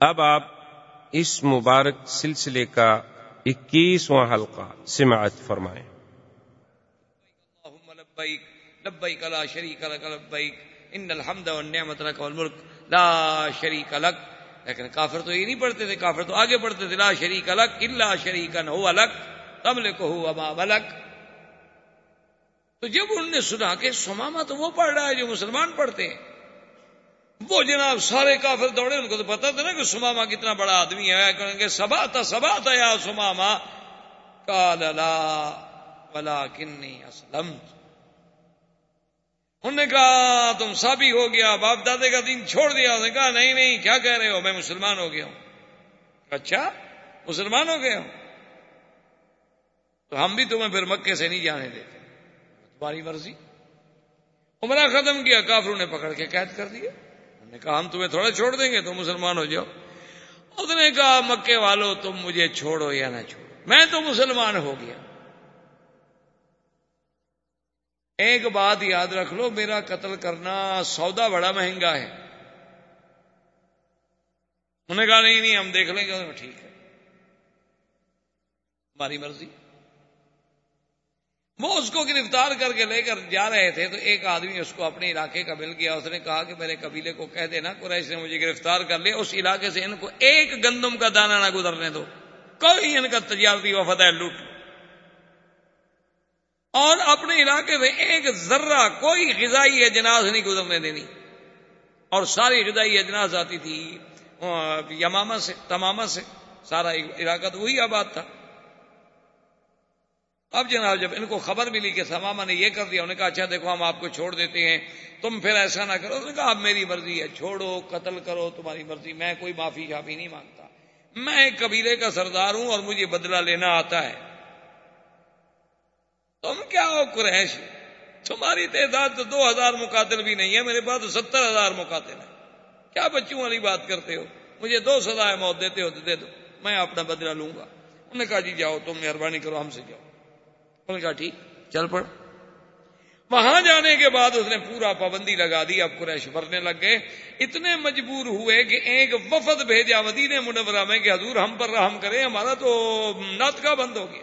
اب آپ اس مبارک سلسلے کا اکیسواں حلقہ سماعت فرمائیں۔ لا شريك لك لبيك ان الحمد والنعمت لك والملك لا شريك لك لیکن کافر تو یہ نہیں پڑھتے تھے، کافر تو آگے پڑھتے تھے، لا شریک الگ الا شریکن ہو الگ تملک ہو اما ملک۔ تو جب انہوں نے سنا کہ سماما تو وہ پڑھ رہا ہے جو مسلمان پڑھتے ہیں وہ جناب سارے کافر دوڑے، ان کو تو پتا تھا نا کہ سماما کتنا بڑا آدمی ہے۔ کہیں گے سبا تھا سبا تھا یا سماما کال لا کنی اسلم انہوں نے کہا، تم سابی ہو گیا، باپ دادے کا دین چھوڑ دیا۔ اس نے کہا، نہیں نہیں، کیا کہہ رہے ہو؟ میں مسلمان ہو گیا ہوں۔ اچھا مسلمان ہو گیا ہوں۔ تو ہم بھی تمہیں پھر مکے سے نہیں جانے دیتے۔ تمہاری مرضی۔ عمرہ ختم کیا، کافروں نے پکڑ کے قید کر دیا انہوں نے کہا، ہم تمہیں تھوڑا چھوڑ دیں گے، تم مسلمان ہو جاؤ۔ اس نے کہا، مکے والو، تم مجھے چھوڑو یا نہ چھوڑو۔ میں تو مسلمان ہو گیا۔ ایک بات یاد رکھ لو، میرا قتل کرنا سودا بڑا مہنگا ہے۔ انہوں نے کہا، نہیں نہیں، ہم دیکھ لیں گے، ٹھیک ہے۔ ہماری مرضی۔ وہ اس کو گرفتار کر کے لے کر جا رہے تھے تو ایک آدمی اس کو اپنے علاقے کا مل گیا اس نے کہا کہ میرے قبیلے کو کہہ دینا، قریش نے مجھے گرفتار کر لیا، اس علاقے سے ان کو ایک گندم کا دانہ نہ گزرنے دو۔ کوئی ان کا تجارتی وفد ہے، لوٹ اور اپنے علاقے میں ایک ذرہ، کوئی غذائی اجناس نہیں گزرنے دینی۔ اور ساری غذائی اجناس آتی تھی یماما سے تماما سے۔ سارا علاقہ تو وہی آباد تھا۔ اب جناب جب ان کو خبر ملی کہ سماما نے یہ کر دیا، انہوں نے کہا اچھا دیکھو، ہم آپ کو چھوڑ دیتے ہیں، تم پھر ایسا نہ کرو۔ انہوں نے کہا، اب میری مرضی ہے، چھوڑو، قتل کرو، تمہاری مرضی، میں کوئی معافی شافی نہیں مانگتا۔ میں ایک قبیلے کا سردار ہوں اور مجھے بدلہ لینا آتا ہے۔ تم کیا ہو قریش؟ تمہاری تعداد تو دو ہزار مقاتل بھی نہیں ہے، میرے پاس تو ستر ہزار مقاتل ہے کیا بچوں والی بات کرتے ہو؟ مجھے دو سزائے موت دیتے ہو تو دے دو، میں اپنا بدلہ لوں گا۔ انہوں نے کہا جی جاؤ، تم مہربانی کرو، ہم سے جاؤ۔ نے کہا ٹھیک، چل پڑ وہاں جانے کے بعد اس نے پورا پابندی لگا دی، اب قریش بھرنے لگ گئے۔ اتنے مجبور ہوئے کہ ایک وفد بھیجا مدینہ منورہ میں کہ حضور ہم پر رحم کریں، ہمارا تو نت کا بند ہو گیا۔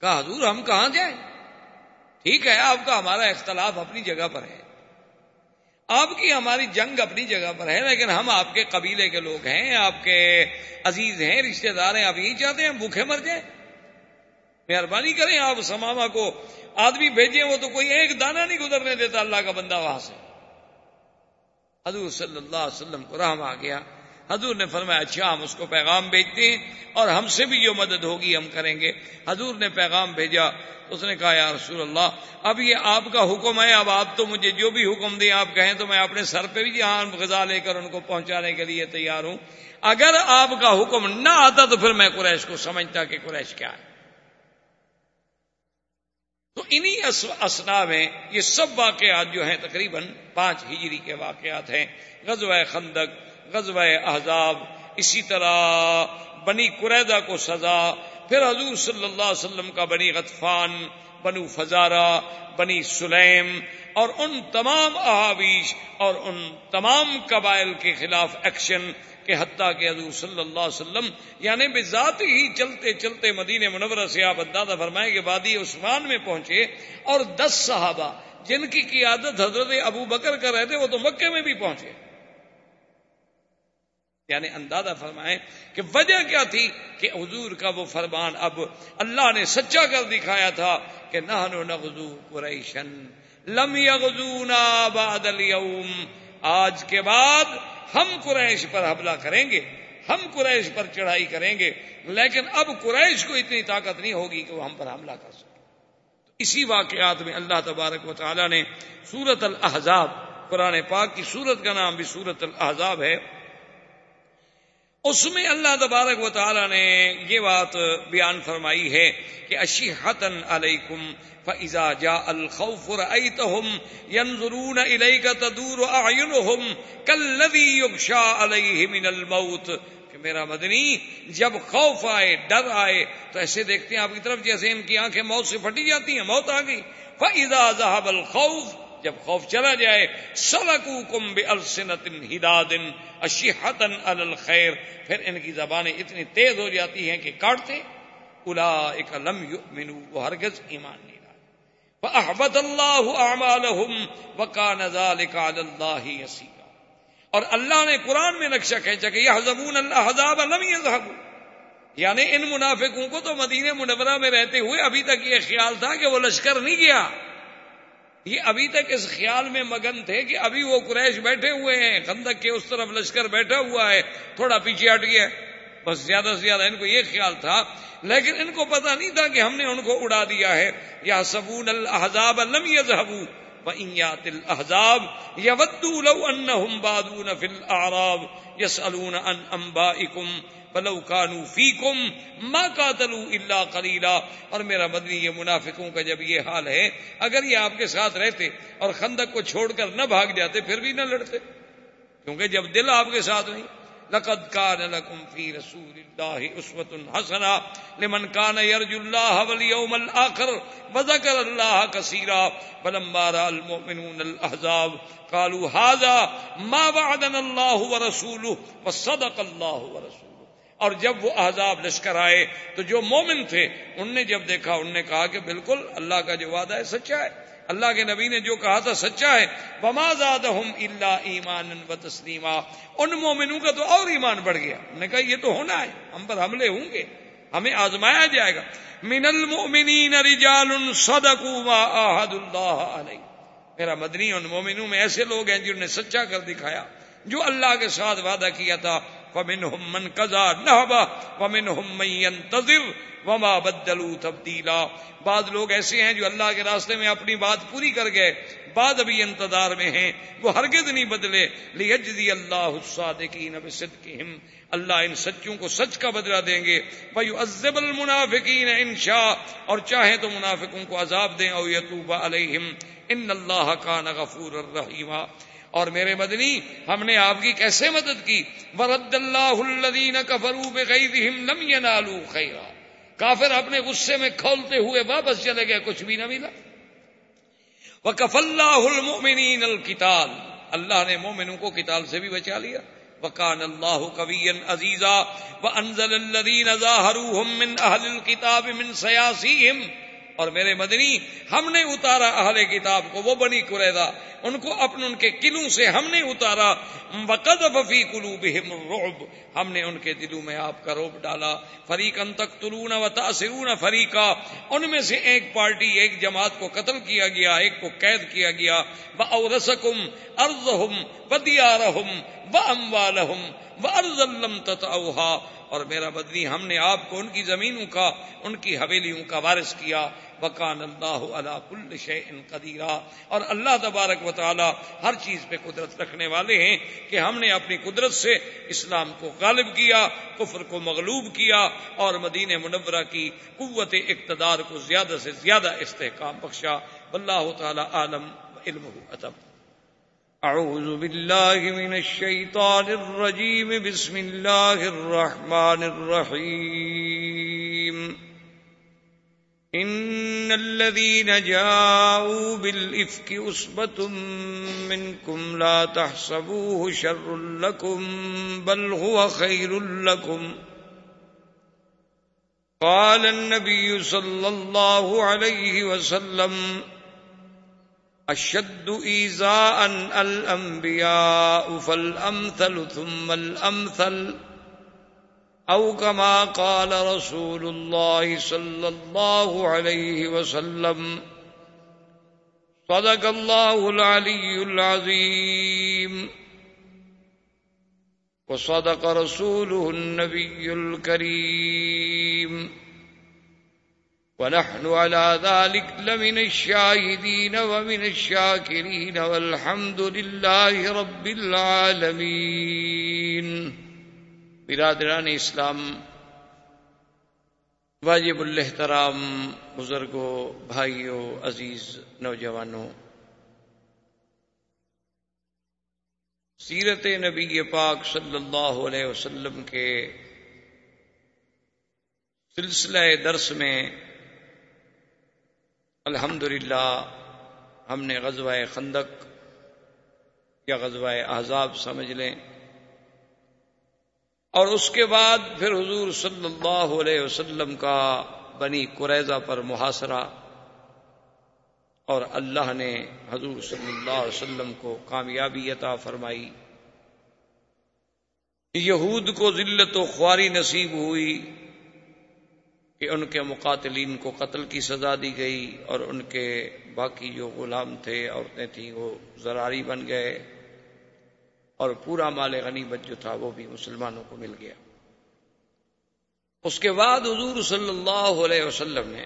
کہا، حضور ہم کہاں جائیں؟ ٹھیک ہے آپ کا ہمارا اختلاف اپنی جگہ پر ہے۔ آپ کی ہماری جنگ اپنی جگہ پر ہے، لیکن ہم آپ کے قبیلے کے لوگ ہیں، آپ کے عزیز ہیں، رشتہ دار ہیں، آپ یہی چاہتے ہیں بھوکھے بھوکے مر جائیں؟ مہربانی کریں آپ سماما کو آدمی بھیجیں، وہ تو کوئی ایک دانہ نہیں گزرنے دیتا، اللہ کا بندہ وہاں سے۔ حضور صلی اللہ علیہ وسلم کو رحم آ گیا۔ حضور نے فرمایا اچھا ہم اس کو پیغام بھیجتے ہیں اور ہم سے بھی جو مدد ہوگی ہم کریں گے۔ حضور نے پیغام بھیجا۔ اس نے کہا، یا رسول اللہ، اب یہ آپ کا حکم ہے، اب آپ تو مجھے جو بھی حکم دیں، آپ کہیں تو میں اپنے سر پہ بھی یہاں غذا لے کر ان کو پہنچانے کے لیے تیار ہوں۔ اگر آپ کا حکم نہ آتا تو پھر میں قریش کو سمجھتا کہ قریش کیا ہے۔ تو انہی اسنا میں یہ سب واقعات جو ہیں تقریباً پانچ ہجری کے واقعات ہیں۔ غزوہ خندق غزوہ احزاب، اسی طرح بنی قریدہ کو سزا، پھر حضور صلی اللہ علیہ وسلم کا بنی غطفان، بنو فزارہ، بنی سلیم اور ان تمام احابیش اور ان تمام قبائل کے خلاف ایکشن کہ حتیٰ کہ حضور صلی اللہ علیہ وسلم یعنی بذات ہی چلتے چلتے مدینہ منورہ سے آپ اندازہ فرمائے کہ وادی عثمان میں پہنچے اور دس صحابہ جن کی قیادت حضرت ابو بکر کر رہے تھے، وہ تو مکے میں بھی پہنچے۔ یعنی اندازہ فرمائیں کہ وجہ کیا تھی کہ حضور کا وہ فرمان اب اللہ نے سچا کر دکھایا تھا کہ نہ نغزو قریشن لم یغزونا بعد اليوم آج کے بعد ہم قریش پر حملہ کریں گے، ہم قریش پر چڑھائی کریں گے، لیکن اب قریش کو اتنی طاقت نہیں ہوگی کہ وہ ہم پر حملہ کر سکے۔ اسی واقعات میں اللہ تبارک و تعالی نے سورت الحضاب قرآن پاک کی سورت کا نام بھی سورت الحضاب ہے۔ اس میں اللہ تبارک و تعالی نے یہ بات بیان فرمائی ہے کہ اشیحتن علیکم فضا جا الخوف رأيتهم ينظرون إليك تدور أعينهم كالذي يغشى عليه من الموت کہ میرا مدنی، جب خوف آئے، ڈر آئے، تو ایسے دیکھتے ہیں آپ کی طرف جیسے ان کی آنکھیں موت سے پھٹی جاتی ہیں، موت آ گئی۔ فضا ذهب الخوف جب خوف چلا جائے سلکو کم بے السنت ہدادن اشیحتن الخیر پھر ان کی زبانیں اتنی تیز ہو جاتی ہیں کہ کاٹتے الا ایک لم یؤمنو وہ ہرگز ایمان نہیں رہا فاحبط اللہ اعمالهم وکان ذلك علی اللہ یسیرا اور اللہ نے قرآن میں نقشہ کھینچا کہ یحزبون اللہ حزاب لم یذهبوا یعنی ان منافقوں کو تو مدینہ منورہ میں رہتے ہوئے ابھی تک یہ خیال تھا کہ وہ لشکر نہیں گیا۔ یہ ابھی تک اس خیال میں مگن تھے کہ ابھی وہ قریش بیٹھے ہوئے ہیں، خندق کے اس طرف لشکر بیٹھا ہوا ہے، تھوڑا پیچھے ہٹ گیا۔ بس زیادہ سے زیادہ ان کو یہ خیال تھا، لیکن ان کو پتا نہیں تھا کہ ہم نے ان کو اڑا دیا ہے۔ یا سبون الحضاب لم یذهبوا وَإِن الْأَحْزَابِ يَوَدُّوا لَوْ أَنَّهُمْ بَادُونَ فِي الْأَعْرَابِ يَسْأَلُونَ عَنْ أَنْبَائِكُمْ بلو کانو فی کم ماں کا تلو اور میرا مدنی، یہ منافقوں کا جب یہ حال ہے، اگر یہ آپ کے ساتھ رہتے اور خندق کو چھوڑ کر نہ بھاگ جاتے، پھر بھی نہ لڑتے۔ کیونکہ جب دل آپ کے ساتھ نہیں۔ لقد كان لكم في رسول الله اسوه حسنه لمن كان يرجو الله واليوم الاخر وذكر الله كثيرا فلما راى المؤمنون الاحزاب قالوا هذا ما وعدنا الله ورسوله وصدق الله ورسوله۔ اور جب وہ احزاب لشکر آئے تو جو مومن تھے، ان نے جب دیکھا انہوں نے کہا کہ بالکل اللہ کا جو وعدہ ہے سچا ہے۔ اللہ کے نبی نے جو کہا تھا سچا ہے۔ بما زاد اللہ ایمان و تسلیمہ ان مومنوں کا تو اور ایمان بڑھ گیا۔ انہوں نے کہا، یہ تو ہونا ہے، ہم پر حملے ہوں گے، ہمیں آزمایا جائے گا۔ من المؤمنین رجال صدقوا ما عہد اللہ علیہ میرا مدنی، ان مومنوں میں ایسے لوگ ہیں جنہوں نے سچا کر دکھایا، جو اللہ کے ساتھ وعدہ کیا تھا۔ ومنهم من قضى نهبا ومنهم من ينتظر، وما بدلوا تبدیلا بعض لوگ ایسے ہیں جو اللہ کے راستے میں اپنی بات پوری کر گئے بعد ابھی انتظار میں ہیں، وہ ہرگز نہیں بدلے۔ لیجزی اللہ الصادقین بصدقہم اللہ ان سچوں کو سچ کا بدلہ دیں گے۔ ویعذب المنافقین ان شاء۔ اور چاہیں تو منافقوں کو عذاب دیں او یتوب علیہم ان اللہ کان غفور الرحیم اور میرے مدنی، ہم نے آپ کی کیسے مدد کی؟ ورد اللہ الذین کفروا بغیظہم لم ینالوا خیرا کافر اپنے غصے میں کھولتے ہوئے واپس چلے گئے، کچھ بھی نہ ملا۔ وکف اللہ المؤمنین القتال۔ اللہ نے مومنوں کو قتال سے بھی بچا لیا۔ وکان اللہ قویا عزیزا وانزل الذین ظاہروہم من اہل الكتاب من سیاسیہم اور میرے مدنی، ہم نے اتارا اہل کتاب کو، وہ بنی قریدا ان کو اپنے، ان کے قلعوں سے ہم نے اتارا۔ وقد ففی قلوبہم الرعب۔ ہم نے ان کے دلوں میں آپ کا روب ڈالا۔ فریقا تقتلون و تاثرون فریقا ان میں سے ایک پارٹی، ایک جماعت کو قتل کیا گیا، ایک کو قید کیا گیا۔ و واورثکم ارضہم ودیارہم واموالہم وارض لم تطعوها اور میرا بدنی ہم نے آپ کو ان کی زمینوں کا، ان کی حویلیوں کا وارث کیا۔ وکان اللہ علا کل شیء قدیرا۔ اور اللہ تبارک و تعالی ہر چیز پہ قدرت رکھنے والے ہیں کہ ہم نے اپنی قدرت سے اسلام کو غالب کیا، کفر کو مغلوب کیا اور مدین منورہ کی قوت اقتدار کو زیادہ سے زیادہ استحکام بخشا۔ اللہ تعالی عالم علم اتب أعوذ بالله من الشيطان الرجيم. بسم الله الرحمن الرحيم. إن الذين جاءوا بالإفك أصبة منكم لا تحسبوه شر لكم بل هو خير لكم. قال النبي صلى الله عليه وسلم اشد ایزاء الانبیاء فالامثل ثم الامثل او كما قال رسول الله صلى الله عليه وسلم صدق الله العلي العظيم وصدق رسوله النبي الكريم ونحن على ذلك لمن الشاهدين ومن الشاكرين والحمد لله رب العالمين. برادران اسلام، واجب الاحترام بزرگوں، بھائیوں، عزیز نوجوانوں، سیرت نبی پاک صلی اللہ علیہ وسلم کے سلسلہ درس میں الحمد ہم نے غزوہ خندق یا غزوہ احزاب سمجھ لیں۔ اور اس کے بعد پھر حضور صلی اللہ علیہ وسلم کا بنی قریضہ پر محاصرہ اور اللہ نے حضور صلی اللہ علیہ وسلم کو کامیابی عطا فرمائی۔ یہود کو ذلت و خواری نصیب ہوئی۔ کہ ان کے مقاتلین کو قتل کی سزا دی گئی اور ان کے باقی جو غلام تھے، عورتیں تھیں، وہ زراری بن گئے اور پورا مال غنیمت جو تھا وہ بھی مسلمانوں کو مل گیا۔ اس کے بعد حضور صلی اللہ علیہ وسلم نے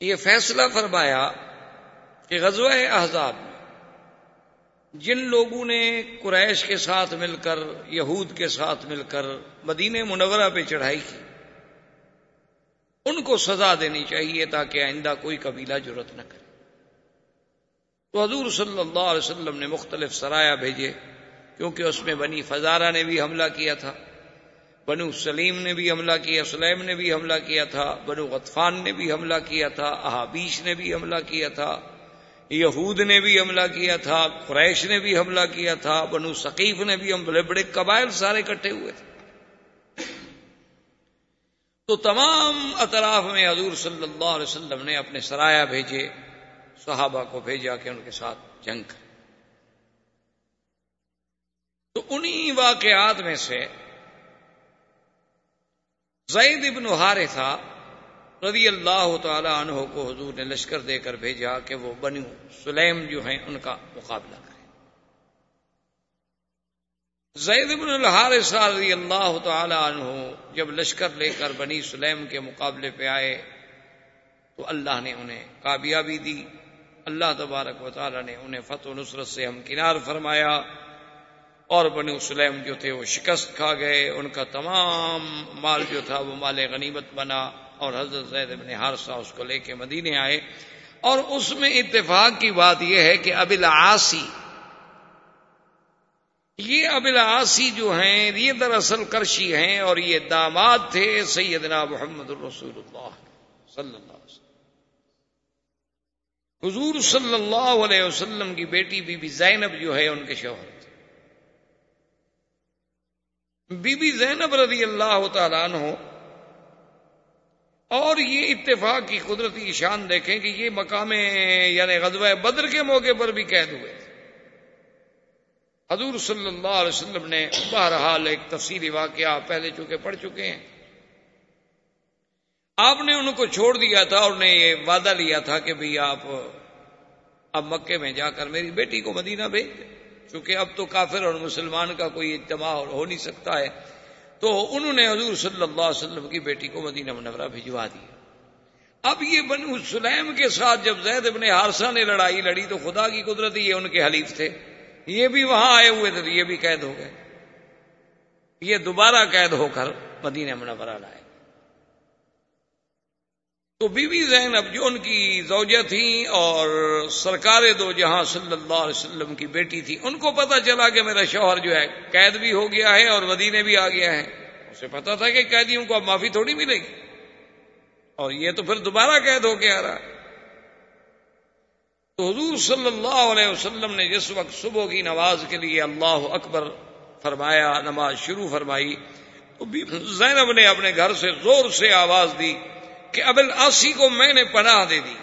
یہ فیصلہ فرمایا کہ غزوہ احزاب میں جن لوگوں نے قریش کے ساتھ مل کر، یہود کے ساتھ مل کر مدینہ منورہ پہ چڑھائی کی ان کو سزا دینی چاہیے تاکہ آئندہ کوئی قبیلہ ضرورت نہ کرے۔ تو حضور صلی اللہ علیہ وسلم نے مختلف سرایا بھیجے، کیونکہ اس میں بنی فزارہ نے بھی حملہ کیا تھا، بنو سلیم نے بھی حملہ کیا، سلیم نے بھی حملہ کیا تھا، بنو غطفان نے بھی حملہ کیا تھا، احابیش نے بھی حملہ کیا تھا۔ یہود نے بھی حملہ کیا تھا، قریش نے بھی حملہ کیا تھا، بنو ثقیف نے بھی بڑے بڑے قبائل سارے اکٹھے ہوئے تھے۔ تو تمام اطراف میں حضور صلی اللہ علیہ وسلم نے اپنے سرایا بھیجے، صحابہ کو بھیجا کہ ان کے ساتھ جنگ کرے تو انہی واقعات میں سے زید ابن حارثہ رضی اللہ تعالی عنہ کو حضور نے لشکر دے کر بھیجا کہ وہ بنو سلیم جو ہیں ان کا مقابلہ کریں۔ زید بن الحارث رضی اللہ تعالی عنہ جب لشکر لے کر بنی سلیم کے مقابلے پہ آئے تو اللہ نے انہیں کامیابی دی۔ اللہ تبارک و تعالی نے انہیں فتح و نصرت سے ہم کنار فرمایا اور بنی سلیم جو تھے وہ شکست کھا گئے۔ ان کا تمام مال جو تھا وہ مال غنیمت بنا۔ اور حضرت زید بن حارثہ اس کو لے کے مدینے آئے اور اس میں اتفاق کی بات یہ ہے کہ ابل آسی یہ ابل آسی جو ہیں، یہ دراصل کرشی ہیں اور یہ داماد تھے سیدنا محمد الرسول اللہ صلی اللہ علیہ وسلم۔ حضور صلی اللہ علیہ وسلم کی بیٹی بی بی زینب جو ہے، ان کے شوہر تھے۔ بی بی زینب رضی اللہ تعالیٰ عنہ اور یہ اتفاق کی قدرتی شان دیکھیں کہ یہ مقام یعنی غزوہ بدر کے موقع پر بھی قید ہوئے۔ حضور صلی اللہ علیہ وسلم نے بہرحال ایک تفصیلی واقعہ پہلے چکے پڑھ چکے ہیں۔ آپ نے ان کو چھوڑ دیا تھا اور نے یہ وعدہ لیا تھا کہ بھئی آپ اب مکے میں جا کر میری بیٹی کو مدینہ بھیج دیں۔ چونکہ اب تو کافر اور مسلمان کا کوئی اجتماع ہو نہیں سکتا ہے۔ تو انہوں نے حضور صلی اللہ علیہ وسلم کی بیٹی کو مدینہ منورہ بھجوا دیا اب یہ بنو سلیم کے ساتھ جب زید ابن حارثہ نے لڑائی لڑی تو خدا کی قدرت یہ ان کے حلیف تھے۔ یہ بھی وہاں آئے ہوئے تھے یہ بھی قید ہو گئے۔ یہ دوبارہ قید ہو کر مدینہ منورہ لائے۔ تو بی بی زینب جو ان کی زوجہ تھیں اور سرکار دو جہاں صلی اللہ علیہ وسلم کی بیٹی تھی، ان کو پتا چلا کہ میرا شوہر جو ہے قید بھی ہو گیا ہے اور مدینے بھی آ گیا ہے۔ اسے پتا تھا کہ قیدیوں کو اب معافی تھوڑی ملے گی۔ اور یہ تو پھر دوبارہ قید ہو کے آ رہا۔ تو حضور صلی اللہ علیہ وسلم نے جس وقت صبح کی نماز کے لیے اللہ اکبر فرمایا، نماز شروع فرمائی، تو زینب نے اپنے گھر سے زور سے آواز دی۔ کہ ابل آسی کو میں نے پناہ دے دی۔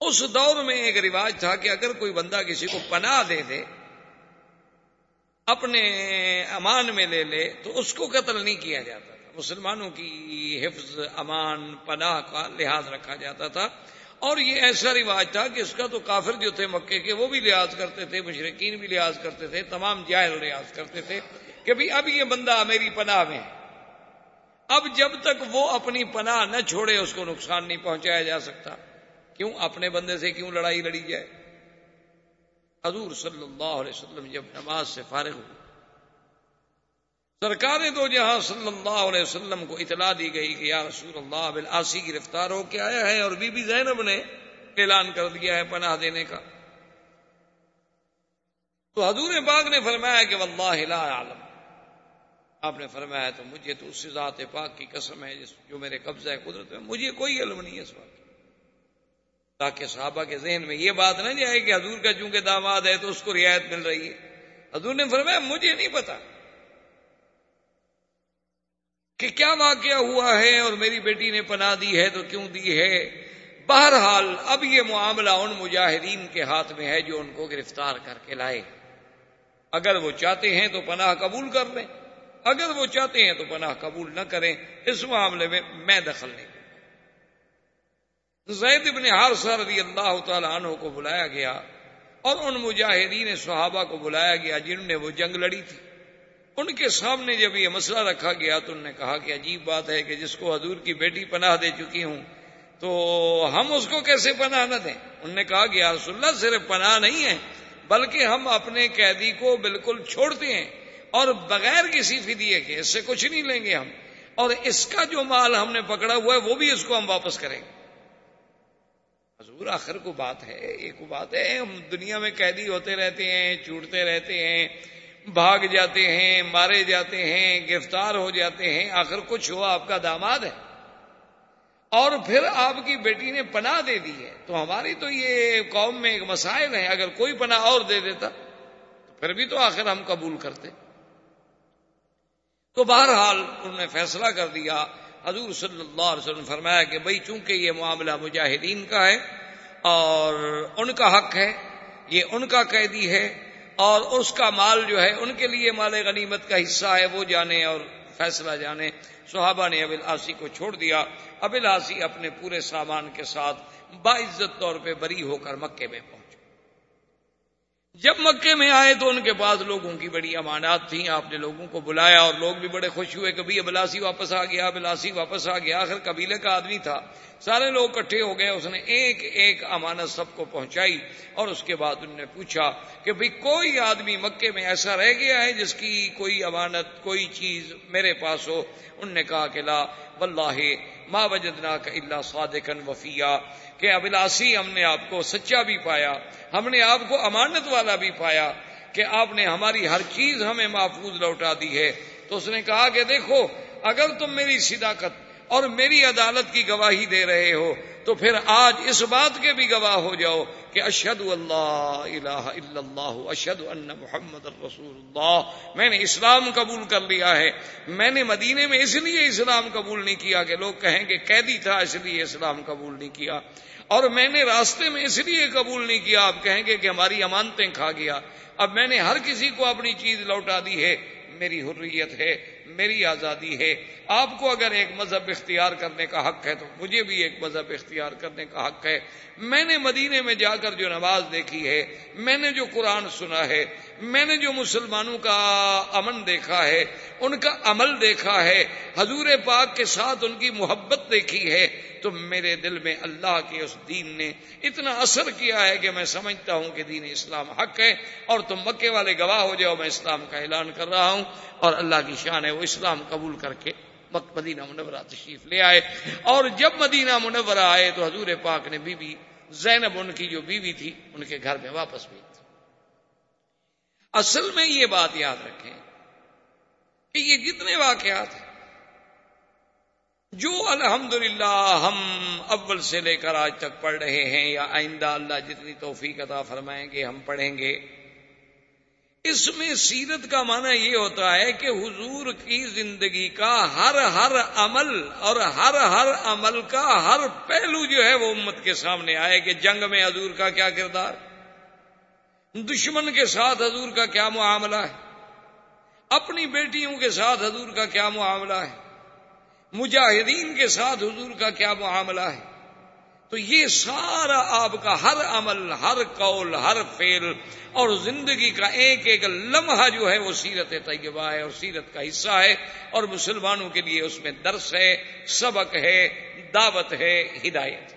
اس دور میں ایک رواج تھا کہ اگر کوئی بندہ کسی کو پناہ دے دے، اپنے امان میں لے لے، تو اس کو قتل نہیں کیا جاتا تھا۔ مسلمانوں کی حفظ، امان، پناہ کا لحاظ رکھا جاتا تھا۔ اور یہ ایسا رواج تھا کہ اس کا تو کافر جو تھے مکے کے، وہ بھی لحاظ کرتے تھے مشرقین بھی لحاظ کرتے تھے، تمام جائز لحاظ کرتے تھے کہ بھی اب یہ بندہ میری پناہ میں ہے۔ اب جب تک وہ اپنی پناہ نہ چھوڑے، اس کو نقصان نہیں پہنچایا جا سکتا۔ کیوں؟ اپنے بندے سے کیوں لڑائی لڑی جائے؟ حضور صلی اللہ علیہ وسلم جب نماز سے فارغ ہوئے، سرکار دو جہاں صلی اللہ علیہ وسلم کو اطلاع دی گئی کہ یا رسول اللہ بالآسی گرفتار ہو کے آیا ہے اور بی بی زینب نے اعلان کر دیا ہے پناہ دینے کا۔ تو حضور باغ نے فرمایا کہ واللہ لا عالم آپ نے فرمایا تو مجھے تو اس ذات پاک کی قسم ہے جس جو میرے قبضہ ہے قدرت میں، مجھے کوئی علم نہیں ہے اس بات تاکہ صحابہ کے ذہن میں یہ بات نہ جائے کہ حضور کا چونکہ داماد ہے تو اس کو رعایت مل رہی ہے۔ حضور نے فرمایا مجھے نہیں پتا کہ کیا واقعہ ہوا ہے اور میری بیٹی نے پناہ دی ہے تو کیوں دی ہے۔ بہرحال اب یہ معاملہ ان مجاہدین کے ہاتھ میں ہے جو ان کو گرفتار کر کے لائے۔ اگر وہ چاہتے ہیں تو پناہ قبول کر لیں۔ اگر وہ چاہتے ہیں تو پناہ قبول نہ کریں، اس معاملے میں میں دخل نہیں زید ابن حارثہ رضی اللہ تعالی عنہ کو بلایا گیا اور ان مجاہدین صحابہ کو بلایا گیا جنہوں نے وہ جنگ لڑی تھی۔ ان کے سامنے جب یہ مسئلہ رکھا گیا تو انہوں نے کہا کہ عجیب بات ہے کہ جس کو حضور کی بیٹی پناہ دے چکی ہوں، تو ہم اس کو کیسے پناہ نہ دیں؟ انہوں نے کہا کہ رسول اللہ، صرف پناہ نہیں ہے، بلکہ ہم اپنے قیدی کو بالکل چھوڑتے ہیں۔ اور بغیر کسی فدیے کے اس سے کچھ نہیں لیں گے ہم۔ اور اس کا جو مال ہم نے پکڑا ہوا ہے، وہ بھی اس کو ہم واپس کریں گے۔ حضور، آخر کو بات ہے، ایک بات ہے، ہم دنیا میں قیدی ہوتے رہتے ہیں، چوٹتے رہتے ہیں، بھاگ جاتے ہیں، مارے جاتے ہیں، گرفتار ہو جاتے ہیں، آخر کچھ ہوا، آپ کا داماد ہے۔ اور پھر آپ کی بیٹی نے پناہ دے دی ہے۔ تو ہماری تو یہ قوم میں ایک مسائل ہے اگر کوئی پناہ اور دے دیتا، تو پھر بھی تو آخر ہم قبول کرتے۔ تو بہرحال انہوں نے فیصلہ کر دیا۔ حضور صلی اللہ علیہ وسلم فرمایا کہ بھائی چونکہ یہ معاملہ مجاہدین کا ہے اور ان کا حق ہے، یہ ان کا قیدی ہے اور اس کا مال جو ہے ان کے لیے مال غنیمت کا حصہ ہے، وہ جانے اور فیصلہ جانے۔ صحابہ نے ابل آسی کو چھوڑ دیا۔ ابل آسی اپنے پورے سامان کے ساتھ باعزت طور پہ بری ہو کر مکے میں پہنچ جب مکے میں آئے تو ان کے پاس لوگوں کی بڑی امانات تھیں، آپ نے لوگوں کو بلایا اور لوگ بھی بڑے خوش ہوئے کہ ابلاسی واپس آ گیا ابلاسی واپس آ گیا، آخر قبیلے کا آدمی تھا۔ سارے لوگ کٹھے ہو گئے، اس نے ایک ایک امانت سب کو پہنچائی اور اس کے بعد انہوں نے پوچھا کہ بھئی کوئی آدمی مکے میں ایسا رہ گیا ہے جس کی کوئی امانت، کوئی چیز میرے پاس ہو؟ انہوں نے کہا کہ لا، واللہ ما وجدنا کا اللہ صادقن وفیہ۔ کہ ابلاسی ہم نے آپ کو سچا بھی پایا، ہم نے آپ کو امانت والا بھی پایا کہ آپ نے ہماری ہر چیز ہمیں محفوظ لوٹا دی ہے۔ تو اس نے کہا کہ دیکھو، اگر تم میری صداقت اور میری عدالت کی گواہی دے رہے ہو، تو پھر آج اس بات کے بھی گواہ ہو جاؤ کہ اشد اللہ الہ الا اللہ اشد ان محمد الرسول اللہ۔ میں نے اسلام قبول کر لیا ہے۔ میں نے مدینے میں اس لیے اسلام قبول نہیں کیا کہ لوگ کہیں کہ قیدی تھا اس لیے اسلام قبول نہیں کیا۔ اور میں نے راستے میں اس لیے قبول نہیں کیا، آپ کہیں گے کہ ہماری امانتیں کھا گیا۔ اب میں نے ہر کسی کو اپنی چیز لوٹا دی ہے، میری حریت ہے۔ میری آزادی ہے۔ آپ کو اگر ایک مذہب اختیار کرنے کا حق ہے تو مجھے بھی ایک مذہب اختیار کرنے کا حق ہے۔ میں نے مدینے میں جا کر جو نماز دیکھی ہے، میں نے جو قرآن سنا ہے، میں نے جو مسلمانوں کا امن دیکھا ہے، ان کا عمل دیکھا ہے، حضور پاک کے ساتھ ان کی محبت دیکھی ہے۔ تو میرے دل میں اللہ کے اس دین نے اتنا اثر کیا ہے کہ میں سمجھتا ہوں کہ دین اسلام حق ہے اور تم مکے والے گواہ ہو جاؤ، میں اسلام کا اعلان کر رہا ہوں اور اللہ کی شان ہے، وہ اسلام قبول کر کے مدینہ منورہ تشریف لے آئے۔ اور جب مدینہ منورہ آئے تو حضور پاک نے بی بی زینب، ان کی جو بیوی تھی، ان کے گھر میں واپس بھی اصل میں یہ بات یاد رکھیں کہ یہ جتنے واقعات ہیں جو الحمدللہ ہم اول سے لے کر آج تک پڑھ رہے ہیں، یا آئندہ اللہ جتنی توفیق عطا فرمائیں گے، ہم پڑھیں گے۔ اس میں سیرت کا معنی یہ ہوتا ہے کہ حضور کی زندگی کا ہر ہر عمل اور ہر ہر عمل کا ہر پہلو جو ہے وہ امت کے سامنے آئے کہ جنگ میں حضور کا کیا کردار، دشمن کے ساتھ حضور کا کیا معاملہ ہے، اپنی بیٹیوں کے ساتھ حضور کا کیا معاملہ ہے۔ مجاہدین کے ساتھ حضور کا کیا معاملہ ہے؟ تو یہ سارا آپ کا ہر عمل، ہر قول، ہر فیل اور زندگی کا ایک ایک لمحہ جو ہے وہ سیرت طیبہ ہے اور سیرت کا حصہ ہے اور مسلمانوں کے لیے اس میں درس ہے، سبق ہے، دعوت ہے، ہدایت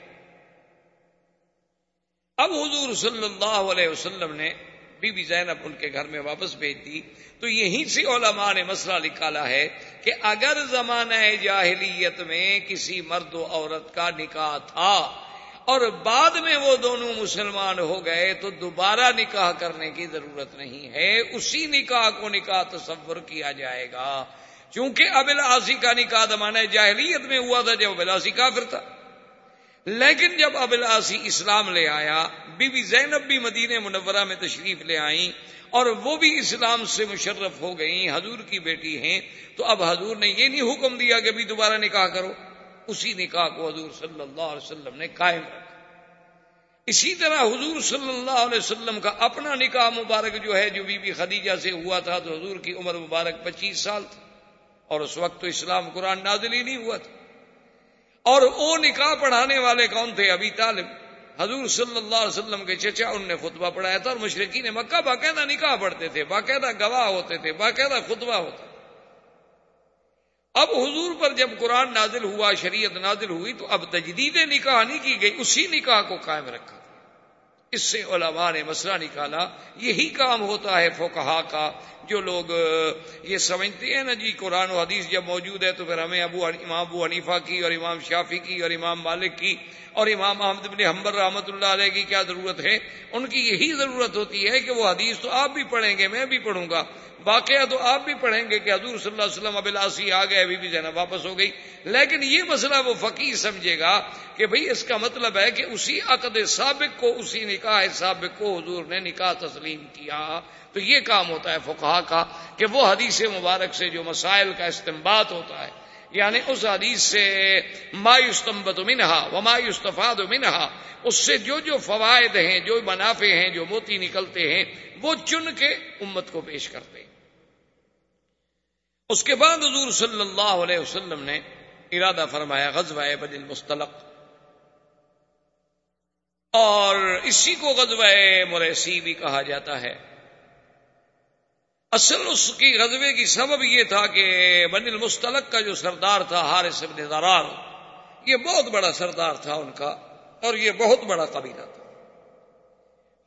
اب حضور صلی اللہ علیہ وسلم نے بی بی زینب ان کے گھر میں واپس بھیج دی۔ تو یہیں سے علماء نے مسئلہ نکالا ہے کہ اگر زمانہ جاہلیت میں کسی مرد و عورت کا نکاح تھا اور بعد میں وہ دونوں مسلمان ہو گئے تو دوبارہ نکاح کرنے کی ضرورت نہیں ہے، اسی نکاح کو نکاح تصور کیا جائے گا۔ چونکہ ابل آسی کا نکاح زمانہ جاہلیت میں ہوا تھا، جب ابل آسی کافر تھا۔ لیکن جب ابل آسی اسلام لے آیا، بی بی زینب بھی مدینہ منورہ میں تشریف لے آئیں اور وہ بھی اسلام سے مشرف ہو گئیں، حضور کی بیٹی ہیں، تو اب حضور نے یہ نہیں حکم دیا کہ بھی دوبارہ نکاح کرو۔ اسی نکاح کو حضور صلی اللہ علیہ وسلم نے قائم رکھا۔ اسی طرح حضور صلی اللہ علیہ وسلم کا اپنا نکاح مبارک جو ہے، جو بی بی خدیجہ سے ہوا تھا، تو حضور کی عمر مبارک پچیس سال تھی۔ اور اس وقت تو اسلام قرآن نازل ہی نہیں ہوا تھا۔ اور وہ نکاح پڑھانے والے کون تھے؟ ابھی طالب۔ حضور صلی اللہ علیہ وسلم کے چچا ان نے خطبہ پڑھایا تھا اور مشرقین مکہ باقاعدہ نکاح پڑھتے تھے، باقاعدہ گواہ ہوتے تھے، باقاعدہ خطبہ ہوتا اب حضور پر جب قرآن نازل ہوا، شریعت نازل ہوئی تو اب تجدید نکاح نہیں کی گئی، اسی نکاح کو قائم رکھا۔ اس سے علماء نے مسئلہ نکالا۔ یہی کام ہوتا ہے فوکہ کا، جو لوگ یہ سمجھتے ہیں نا جی قرآن و حدیث جب موجود ہے تو پھر ہمیں ابو امام ابو حنیفہ کی اور امام شافی کی اور امام مالک کی اور امام احمد بن حمبر رحمۃ اللہ علیہ کی کیا ضرورت ہے؟ ان کی یہی ضرورت ہوتی ہے کہ وہ حدیث تو آپ بھی پڑھیں گے، میں بھی پڑھوں گا۔ واقعہ تو آپ بھی پڑھیں گے کہ حضور صلی اللہ علیہ وسلم ابلاسی آ گئے، ابھی بھی زینب واپس ہو گئی۔ لیکن یہ مسئلہ وہ فقیر سمجھے گا کہ بھئی اس کا مطلب ہے کہ اسی عقد سابق کو، اسی نکاح سابق کو حضور نے نکاح تسلیم کیا۔ تو یہ کام ہوتا ہے فقہ کا کہ وہ حدیث مبارک سے جو مسائل کا استعمال ہوتا ہے یعنی اس حدیث سے مایوستمبت منہا و مایوستفاد منہا، اس سے جو جو فوائد ہیں، جو منافع ہیں، جو موتی نکلتے ہیں، وہ چن کے امت کو پیش کرتے ہیں۔ اس کے بعد حضور صلی اللہ علیہ وسلم نے ارادہ فرمایا، غزوہ بد المستلق۔ اور اسی کو غزوہ مریسی بھی کہا جاتا ہے۔ اصل اس کی غزبے کی سبب یہ تھا کہ بن المستلق کا جو سردار تھا، حارث ابن درار یہ بہت بڑا سردار تھا ان کا اور یہ بہت بڑا قبیلہ تھا۔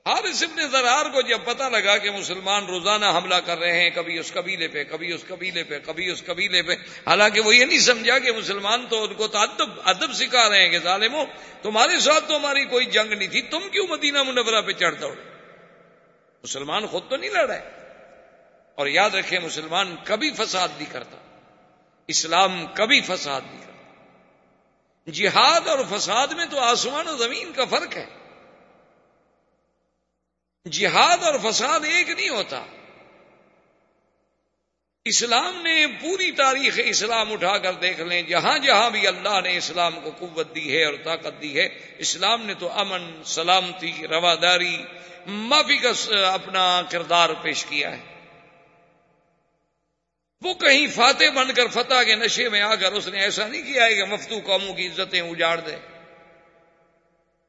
حارث ابن درار کو جب پتہ لگا کہ مسلمان روزانہ حملہ کر رہے ہیں، کبھی اس قبیلے پہ، کبھی اس قبیلے پہ، کبھی اس قبیلے پہ، حالانکہ وہ یہ نہیں سمجھا کہ مسلمان تو ان کو تو ادب ادب سکھا رہے ہیں کہ ظالموں، تمہارے ساتھ تو ہماری کوئی جنگ نہیں تھی، تم کیوں مدینہ منورہ پہ چڑھ دوڑے؟ مسلمان خود تو نہیں لڑ رہے۔ اور یاد رکھیں، مسلمان کبھی فساد نہیں کرتا۔ اسلام کبھی فساد نہیں کرتا۔ جہاد اور فساد میں تو آسمان و زمین کا فرق ہے۔ جہاد اور فساد ایک نہیں ہوتا۔ اسلام نے پوری تاریخ اسلام اٹھا کر دیکھ لیں۔ جہاں جہاں بھی اللہ نے اسلام کو قوت دی ہے اور طاقت دی ہے، اسلام نے تو امن، سلامتی، رواداری، معافی کا اپنا کردار پیش کیا ہے۔ وہ کہیں فاتح بن کر فتح کے نشے میں آ کر اس نے ایسا نہیں کیا ہے کہ مفتو قوموں کی عزتیں اجاڑ دے۔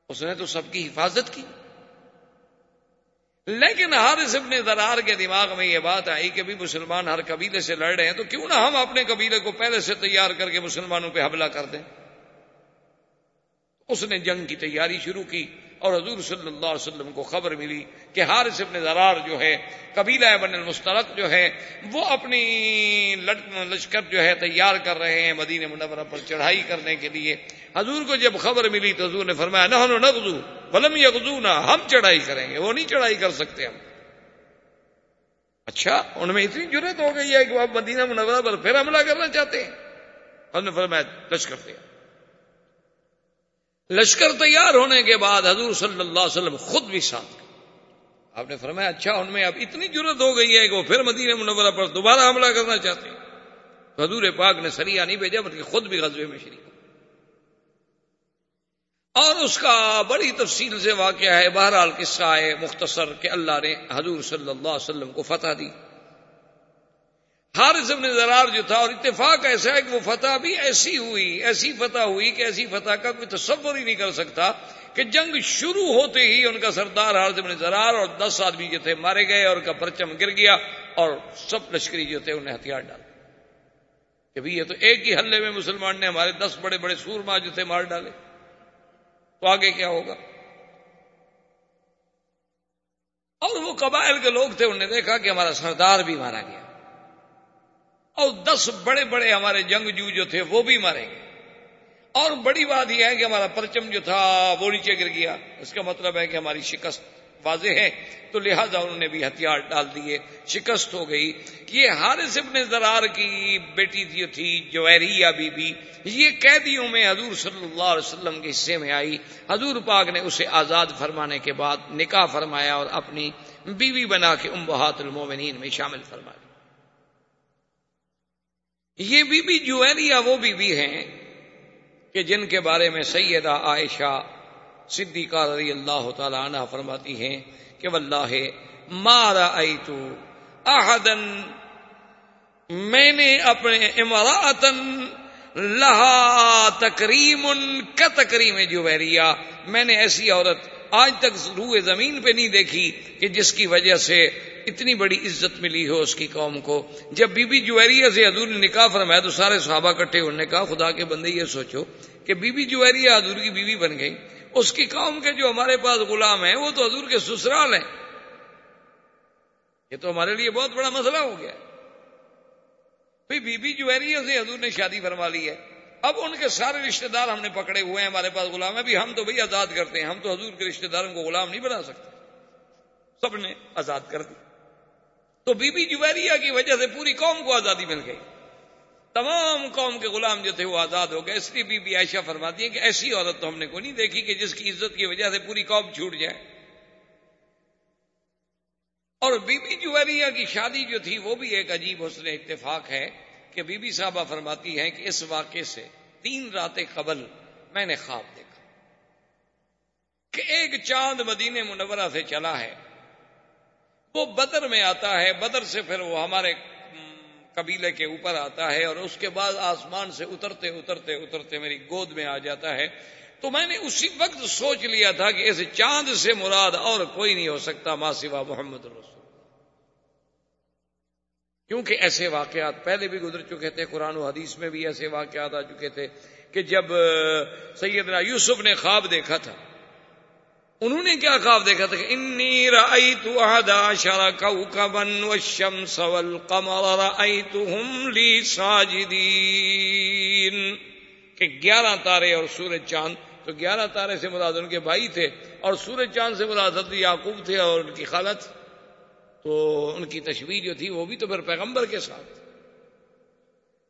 اس نے تو سب کی حفاظت کی۔ لیکن ہر ابن درار کے دماغ میں یہ بات آئی کہ بھی مسلمان ہر قبیلے سے لڑ رہے ہیں، تو کیوں نہ ہم اپنے قبیلے کو پہلے سے تیار کر کے مسلمانوں پہ حملہ کر دیں؟ اس نے جنگ کی تیاری شروع کی اور حضور صلی اللہ علیہ وسلم کو خبر ملی کہ حارث ابن زرار جو ہے، قبیلہ بن المسترق جو ہے، وہ اپنی لشکر جو ہے تیار کر رہے ہیں مدین منورہ پر چڑھائی کرنے کے لیے۔ حضور کو جب خبر ملی تو حضور نے فرمایا نہ ولم ہم چڑھائی کریں گے، وہ نہیں چڑھائی کر سکتے ہم۔ اچھا ان میں اتنی ضرورت ہو گئی ہے کہ وہ مدینہ منورہ پر پھر حملہ کرنا چاہتے ہیں۔ ہم نے فرمایا، لشکر تیار۔ لشکر تیار ہونے کے بعد حضور صلی اللہ علیہ وسلم خود بھی ساتھ گئے۔ آپ نے فرمایا اچھا ان میں اب اتنی ضرورت ہو گئی ہے کہ وہ پھر مدینہ منورہ پر دوبارہ حملہ کرنا چاہتے ہیں۔ حضور پاک نے سریا نہیں بھیجا، بلکہ خود بھی غزبے میں شریک اور اس کا بڑی تفصیل سے واقعہ ہے، بہرحال قصہ ہے مختصر کہ اللہ نے حضور صلی اللہ علیہ وسلم کو فتح دی۔ حارث ابن زرار جو تھا، اور اتفاق ایسا ہے کہ وہ فتح بھی ایسی ہوئی، ایسی فتح ہوئی کہ ایسی فتح کا کوئی تصور ہی نہیں کر سکتا کہ جنگ شروع ہوتے ہی ان کا سردار حارث ابن زرار اور دس آدمی جو تھے مارے گئے اور ان کا پرچم گر گیا اور سب لشکری جو تھے انہیں ہتھیار ڈال۔ کہ یہ تو ایک ہی حلے میں مسلمان نے ہمارے دس بڑے بڑے سورما جو تھے مار ڈالے۔ تو آگے کیا ہوگا؟ اور وہ قبائل کے لوگ تھے، انہوں نے دیکھا کہ ہمارا سردار بھی مارا گیا۔ اور دس بڑے بڑے ہمارے جنگ جو جو تھے، وہ بھی مارے گئے۔ اور بڑی بات یہ ہے کہ ہمارا پرچم جو تھا، وہ نیچے گر گیا۔ اس کا مطلب ہے کہ ہماری شکست واضح ہے۔ تو لہذا انہوں نے بھی ہتھیار ڈال دیے، شکست ہو گئی یہ حارث ابن زرار کی بیٹی تھی تھی جویریہ بی بی۔ یہ قیدیوں میں حضور صلی اللہ علیہ وسلم کے حصے میں آئی۔ حضور پاک نے اسے آزاد فرمانے کے بعد نکاح فرمایا اور اپنی بیوی بنا کے ام بہات المومنین میں شامل فرمایا۔ یہ بی بی وہ بی بی ہیں کہ جن کے بارے میں سیدہ عائشہ صدیقہ رضی اللہ تعالی عنہ فرماتی ہیں کہ واللہ مارا آئی احدن میں نے اپنے امراطن لہا تکریم کا تکریم جو میں نے ایسی عورت آج تک روح زمین پہ نہیں دیکھی کہ جس کی وجہ سے اتنی بڑی عزت ملی ہو اس کی قوم کو۔ جب بی بی جویریہ سے حضور نے نکاح فرمایا تو سارے صحابہ کٹھے انہوں نے کہا خدا کے بندے یہ سوچو کہ بی بی جویریہ حضور کی بیوی بن گئی۔ اس کی قوم کے جو ہمارے پاس غلام ہیں، وہ تو حضور کے سسرال ہیں۔ یہ تو ہمارے لیے بہت بڑا مسئلہ ہو گیا۔ بی بی جویریہ سے حضور نے شادی فرما لی ہے۔ اب ان کے سارے رشتہ دار ہم نے پکڑے ہوئے ہیں، ہمارے پاس غلام ہے بھی ہم تو بھائی آزاد کرتے ہیں۔ ہم تو حضور کے رشتہ داروں کو غلام نہیں بنا سکتے۔ سب نے آزاد کر دی۔ تو بی بی جویریہ کی وجہ سے پوری قوم کو آزادی مل گئی۔ تمام قوم کے غلام جو تھے وہ آزاد ہو گئے۔ اس لیے بی بی عائشہ فرماتی ہے کہ ایسی عورت تو ہم نے کو نہیں دیکھی کہ جس کی عزت کی وجہ سے پوری قوم چھوٹ جائے۔ اور بی بی جویریہ کی شادی جو تھی وہ بھی ایک عجیب حسن اتفاق ہے کہ بی بی صاحبہ فرماتی ہیں کہ اس واقعے سے تین راتیں قبل میں نے خواب دیکھا کہ ایک چاند مدینے منورہ سے چلا ہے۔ وہ بدر میں آتا ہے، بدر سے پھر وہ ہمارے قبیلے کے اوپر آتا ہے اور اس کے بعد آسمان سے اترتے اترتے اترتے میری گود میں آ جاتا ہے۔ تو میں نے اسی وقت سوچ لیا تھا کہ اس چاند سے مراد اور کوئی نہیں ہو سکتا ماں سوا محمد رسول کیونکہ ایسے واقعات پہلے بھی گزر چکے تھے، قرآن و حدیث میں بھی ایسے واقعات آ چکے تھے کہ جب سیدنا یوسف نے خواب دیکھا تھا انہوں نے کیا خواب دیکھا تھا کہ انی رأیت احدا شر کوکبا والشمس والقمر رأیتهم لی ساجدین کہ گیارہ تارے اور سورج چاند تو گیارہ تارے سے مراد ان کے بھائی تھے اور سورج چاند سے مراد حضرت یعقوب تھے اور ان کی خالت تو ان کی تشویح جو تھی وہ بھی تو پھر پیغمبر کے ساتھ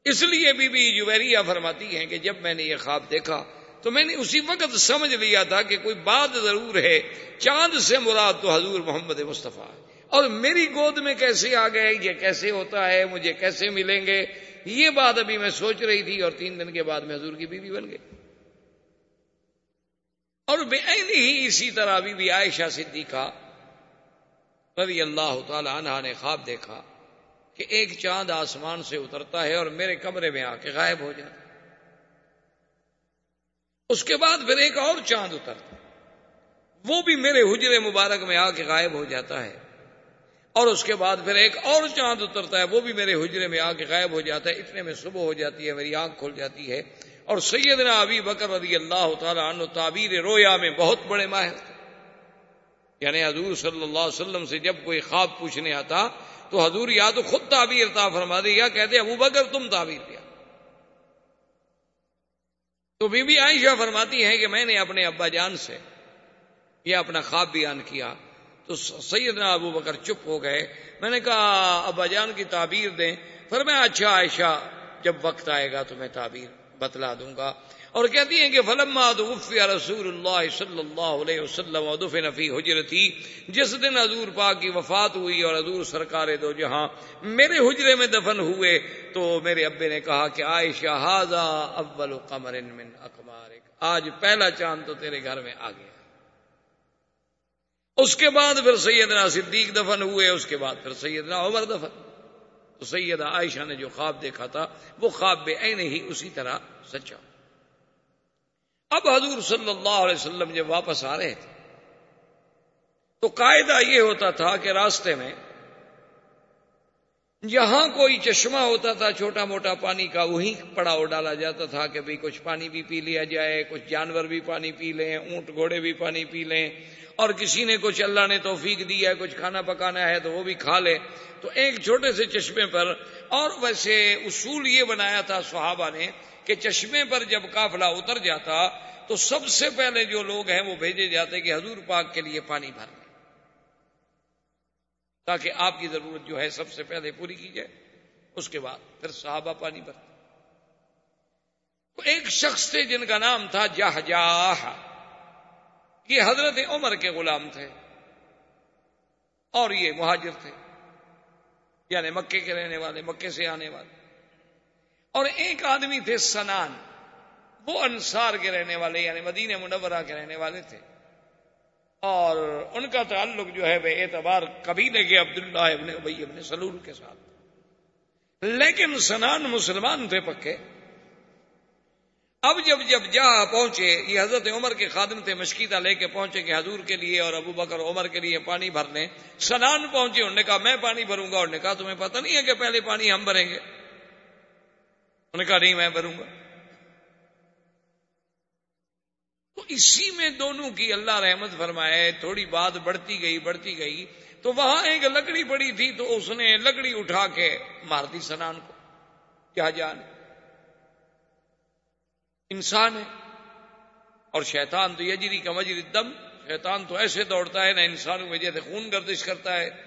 اس لیے بی بی جویریہ فرماتی ہیں کہ جب میں نے یہ خواب دیکھا تو میں نے اسی وقت سمجھ لیا تھا کہ کوئی بات ضرور ہے، چاند سے مراد تو حضور محمد مصطفیٰ اور میری گود میں کیسے آ گئے، یہ کیسے ہوتا ہے، مجھے کیسے ملیں گے؟ یہ بات ابھی میں سوچ رہی تھی اور تین دن کے بعد میں حضور کی بیوی بن گئی۔ اور بے ہی اسی طرح بی بی عائشہ صدیقہ رضی اللہ تعالی عنہ نے خواب دیکھا کہ ایک چاند آسمان سے اترتا ہے اور میرے کمرے میں آ کے غائب ہو جاتا ہے۔ اس کے بعد پھر ایک اور چاند اترتا وہ بھی میرے حجر مبارک میں آ کے غائب ہو جاتا ہے۔ اور اس کے بعد پھر ایک اور چاند اترتا ہے، وہ بھی میرے حجرے میں آ کے غائب ہو جاتا ہے۔ اتنے میں صبح ہو جاتی ہے، میری آنکھ کھل جاتی ہے۔ اور سیدنا ابی بکر رضی اللہ تعالیٰ عنہ تعبیر رویا میں بہت بڑے ماہر یعنی حضور صلی اللہ علیہ وسلم سے جب کوئی خواب پوچھنے آتا تو حضور یا تو خود تعبیر تا فرما دے یا کہتے ابو بکر تم تعبیر دیا تو بی بی عائشہ فرماتی ہے کہ میں نے اپنے ابا جان سے یہ اپنا خواب بیان کیا تو سیدنا ابو بکر چپ ہو گئے۔ میں نے کہا، ابا جان کی تعبیر دیں۔ پھر میں اچھا عائشہ، جب وقت آئے گا تو میں تعبیر بتلا دوں گا۔ اور کہتی ہیں کہ فلما رسول اللہ صلی اللہ علیہ وسلم نفی حجرتی، جس دن حضور پاک کی وفات ہوئی اور حضور سرکار دو جہاں میرے حجرے میں دفن ہوئے، تو میرے ابے نے کہا کہ عائشہ ہاضا اول قمر من اکمار آج پہلا چاند تو تیرے گھر میں آ گیا۔ اس کے بعد پھر سیدنا صدیق دفن ہوئے، اس کے بعد پھر سیدنا عمر دفن۔ تو سیدہ عائشہ نے جو خواب دیکھا تھا، وہ خواب بے عین ہی اسی طرح سچا۔ اب حضور صلی اللہ علیہ وسلم جب واپس آ رہے تھے، تو قاعدہ یہ ہوتا تھا کہ راستے میں جہاں کوئی چشمہ ہوتا تھا، چھوٹا موٹا پانی کا، وہیں پڑاؤ ڈالا جاتا تھا کہ بھئی کچھ پانی بھی پی لیا جائے، کچھ جانور بھی پانی پی لیں، اونٹ گھوڑے بھی پانی پی لیں، اور کسی نے کچھ اللہ نے توفیق دی ہے، کچھ کھانا پکانا ہے تو وہ بھی کھا لے۔ تو ایک چھوٹے سے چشمے پر، اور ویسے اصول یہ بنایا تھا صحابہ نے کہ چشمے پر جب قافلہ اتر جاتا تو سب سے پہلے جو لوگ ہیں وہ بھیجے جاتے کہ حضور پاک کے لیے پانی بھر تاکہ آپ کی ضرورت جو ہے سب سے پہلے پوری کی جائے، اس کے بعد پھر صحابہ پانی بھرتے۔ ایک شخص تھے جن کا نام تھا جہجاہ، یہ حضرت عمر کے غلام تھے۔ اور یہ مہاجر تھے یعنی مکے کے رہنے والے، مکے سے آنے والے۔ اور ایک آدمی تھے سنان، وہ انصار کے رہنے والے یعنی مدینہ منورہ کے رہنے والے تھے۔ اور ان کا تعلق جو ہے بے اعتبار کبھی کے عبداللہ ابن ابئی ابن سلور کے ساتھ۔ لیکن سنان مسلمان تھے پکے۔ اب جب جب جہاں پہنچے، یہ حضرت عمر کے خادم تھے، مشکیتہ لے کے پہنچے کہ حضور کے لیے اور ابو بکر عمر کے لیے پانی بھرنے سنان پہنچے، انہوں نے کہا، میں پانی بھروں گا۔ انہوں نے کہا، تمہیں پتہ نہیں ہے کہ پہلے پانی ہم بھریں گے۔ انہوں نے کہا، نہیں، میں بھروں گا. تو اسی میں دونوں کی اللہ رحمت فرمائے، تھوڑی بات بڑھتی گئی بڑھتی گئی، تو وہاں ایک لکڑی پڑی تھی، تو اس نے لکڑی اٹھا کے مار دی سنان کو۔ کیا جان؟ انسان ہے اور شیطان تو یجری کا مجری دم شیطان تو ایسے دوڑتا ہے، نہ انسانوں میں جیسے خون گردش کرتا ہے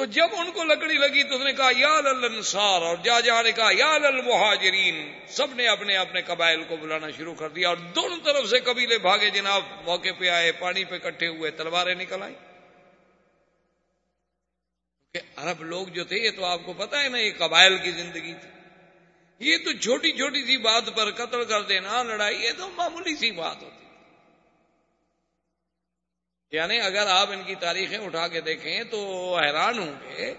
تو جب ان کو لکڑی لگی تو اس نے کہا، یا انصار، اور جا جا نے کہا، یا المہاجرین سب نے اپنے اپنے قبائل کو بلانا شروع کر دیا اور دونوں طرف سے قبیلے بھاگے جناب، موقع پہ آئے، پانی پہ کٹھے ہوئے، تلواریں نکل آئی عرب لوگ جو تھے، یہ تو آپ کو پتا ہے نا، یہ قبائل کی زندگی تھی۔ یہ تو چھوٹی چھوٹی سی بات پر قتل کر دینا، لڑائی، یہ تو معمولی سی بات ہوتی۔ یعنی اگر آپ ان کی تاریخیں اٹھا کے دیکھیں تو حیران ہوں گے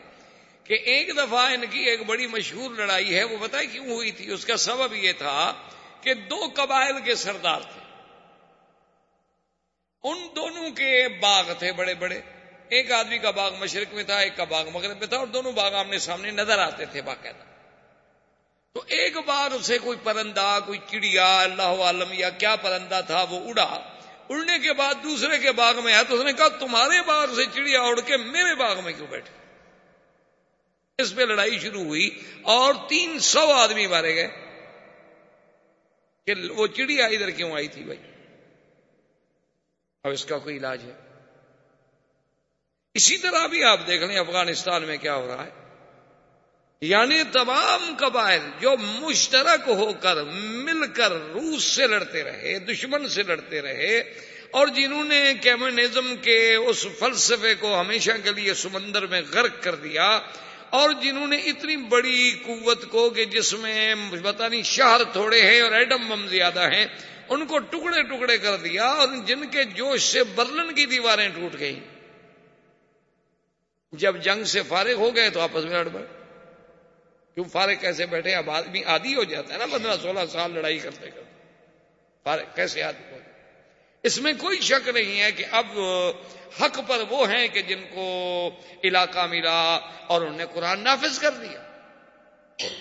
کہ ایک دفعہ ان کی ایک بڑی مشہور لڑائی ہے، وہ بتائے کیوں ہوئی تھی؟ اس کا سبب یہ تھا کہ دو قبائل کے سردار تھے۔ ان دونوں کے باغ تھے بڑے بڑے۔ ایک آدمی کا باغ مشرق میں تھا، ایک کا باغ مغرب میں تھا، اور دونوں باغ آمنے سامنے نظر آتے تھے باقاعدہ۔ تو ایک بار اسے کوئی پرندہ، کوئی چڑیا، اللہ عالم یا کیا پرندہ تھا، وہ اڑا۔ اڑنے کے بعد دوسرے کے باغ میں آیا تو اس نے کہا، تمہارے باغ سے چڑیا اڑ کے میرے باغ میں کیوں بیٹھے؟ اس پہ لڑائی شروع ہوئی اور تین سو آدمی مارے گئے کہ وہ چڑیا ادھر کیوں آئی تھی بھائی؟ اب اس کا کوئی علاج ہے؟ اسی طرح بھی آپ دیکھ لیں افغانستان میں کیا ہو رہا ہے۔ یعنی تمام قبائل جو مشترک ہو کر مل کر روس سے لڑتے رہے، دشمن سے لڑتے رہے، اور جنہوں نے کیمونزم کے اس فلسفے کو ہمیشہ کے لیے سمندر میں غرق کر دیا، اور جنہوں نے اتنی بڑی قوت کو کہ جس میں پتا نہیں شہر تھوڑے ہیں اور ایڈم بم زیادہ ہیں، ان کو ٹکڑے ٹکڑے کر دیا اور جن کے جوش سے برلن کی دیواریں ٹوٹ گئیں۔ جب جنگ سے فارغ ہو گئے تو آپس میں لڑ پڑے۔ کیوں فارغ کیسے بیٹھے اب آدمی عادی ہو جاتا ہے نا، پندرہ سولہ سال لڑائی کرتے کرتے۔ فارغ کیسے عادی ہو اس میں کوئی شک نہیں ہے کہ اب حق پر وہ ہیں کہ جن کو علاقہ ملا اور انہوں نے قرآن نافذ کر دیا۔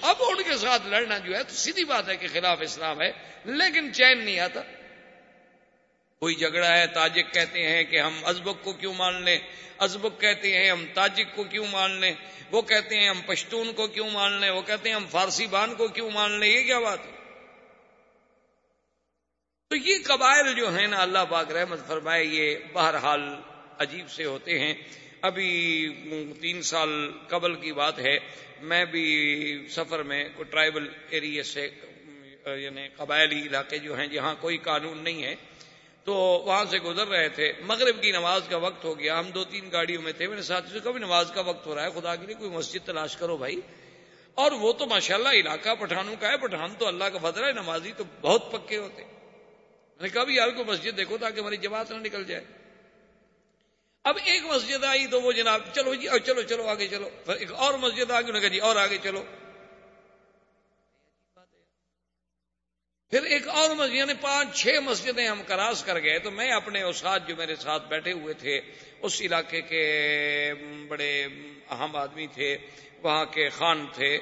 اب ان کے ساتھ لڑنا جو ہے تو سیدھی بات ہے کہ خلاف اسلام ہے، لیکن چین نہیں آتا۔ کوئی جھگڑا ہے، تاجک کہتے ہیں کہ ہم ازبک کو کیوں مان لیں؟ ازبک کہتے ہیں ہم تاجک کو کیوں مان لیں؟ وہ کہتے ہیں ہم پشتون کو کیوں مان لیں؟ وہ کہتے ہیں ہم فارسی بان کو کیوں مان لیں؟ یہ کیا بات ہے؟ تو یہ قبائل جو ہیں نا، اللہ پاک رحمت فرمائے، یہ بہرحال عجیب سے ہوتے ہیں۔ ابھی تین سال قبل کی بات ہے۔ میں بھی سفر میں کوئی ٹرائبل ایریا سے یعنی قبائلی علاقے جو ہیں، جہاں کوئی قانون نہیں ہے تو وہاں سے گزر رہے تھے۔ مغرب کی نماز کا وقت ہو گیا۔ ہم دو تین گاڑیوں میں تھے۔ میرے ساتھی سے کبھی نماز کا وقت ہو رہا ہے۔ خدا کے لیے کوئی مسجد تلاش کرو بھائی۔ اور وہ تو ماشاءاللہ علاقہ پٹھانوں کا ہے پٹھان تو اللہ کا بدر ہے، نمازی تو بہت پکے ہوتے۔ میں نے کہا بھی یار کو مسجد دیکھو تاکہ ہماری جماعت نہ نکل جائے۔ اب ایک مسجد آئی تو وہ جناب، چلو جی چلو چلو، آگے چلو۔ پھر ایک اور مسجد آ گئی جی اور آگے چلو۔ پھر ایک اور مسجد یعنی پانچ، چھ مسجدیں ہم کراس کر گئے، تو میں اپنے استاد جو میرے ساتھ بیٹھے ہوئے تھے، اس علاقے کے بڑے اہم آدمی تھے، وہاں کے خان تھے،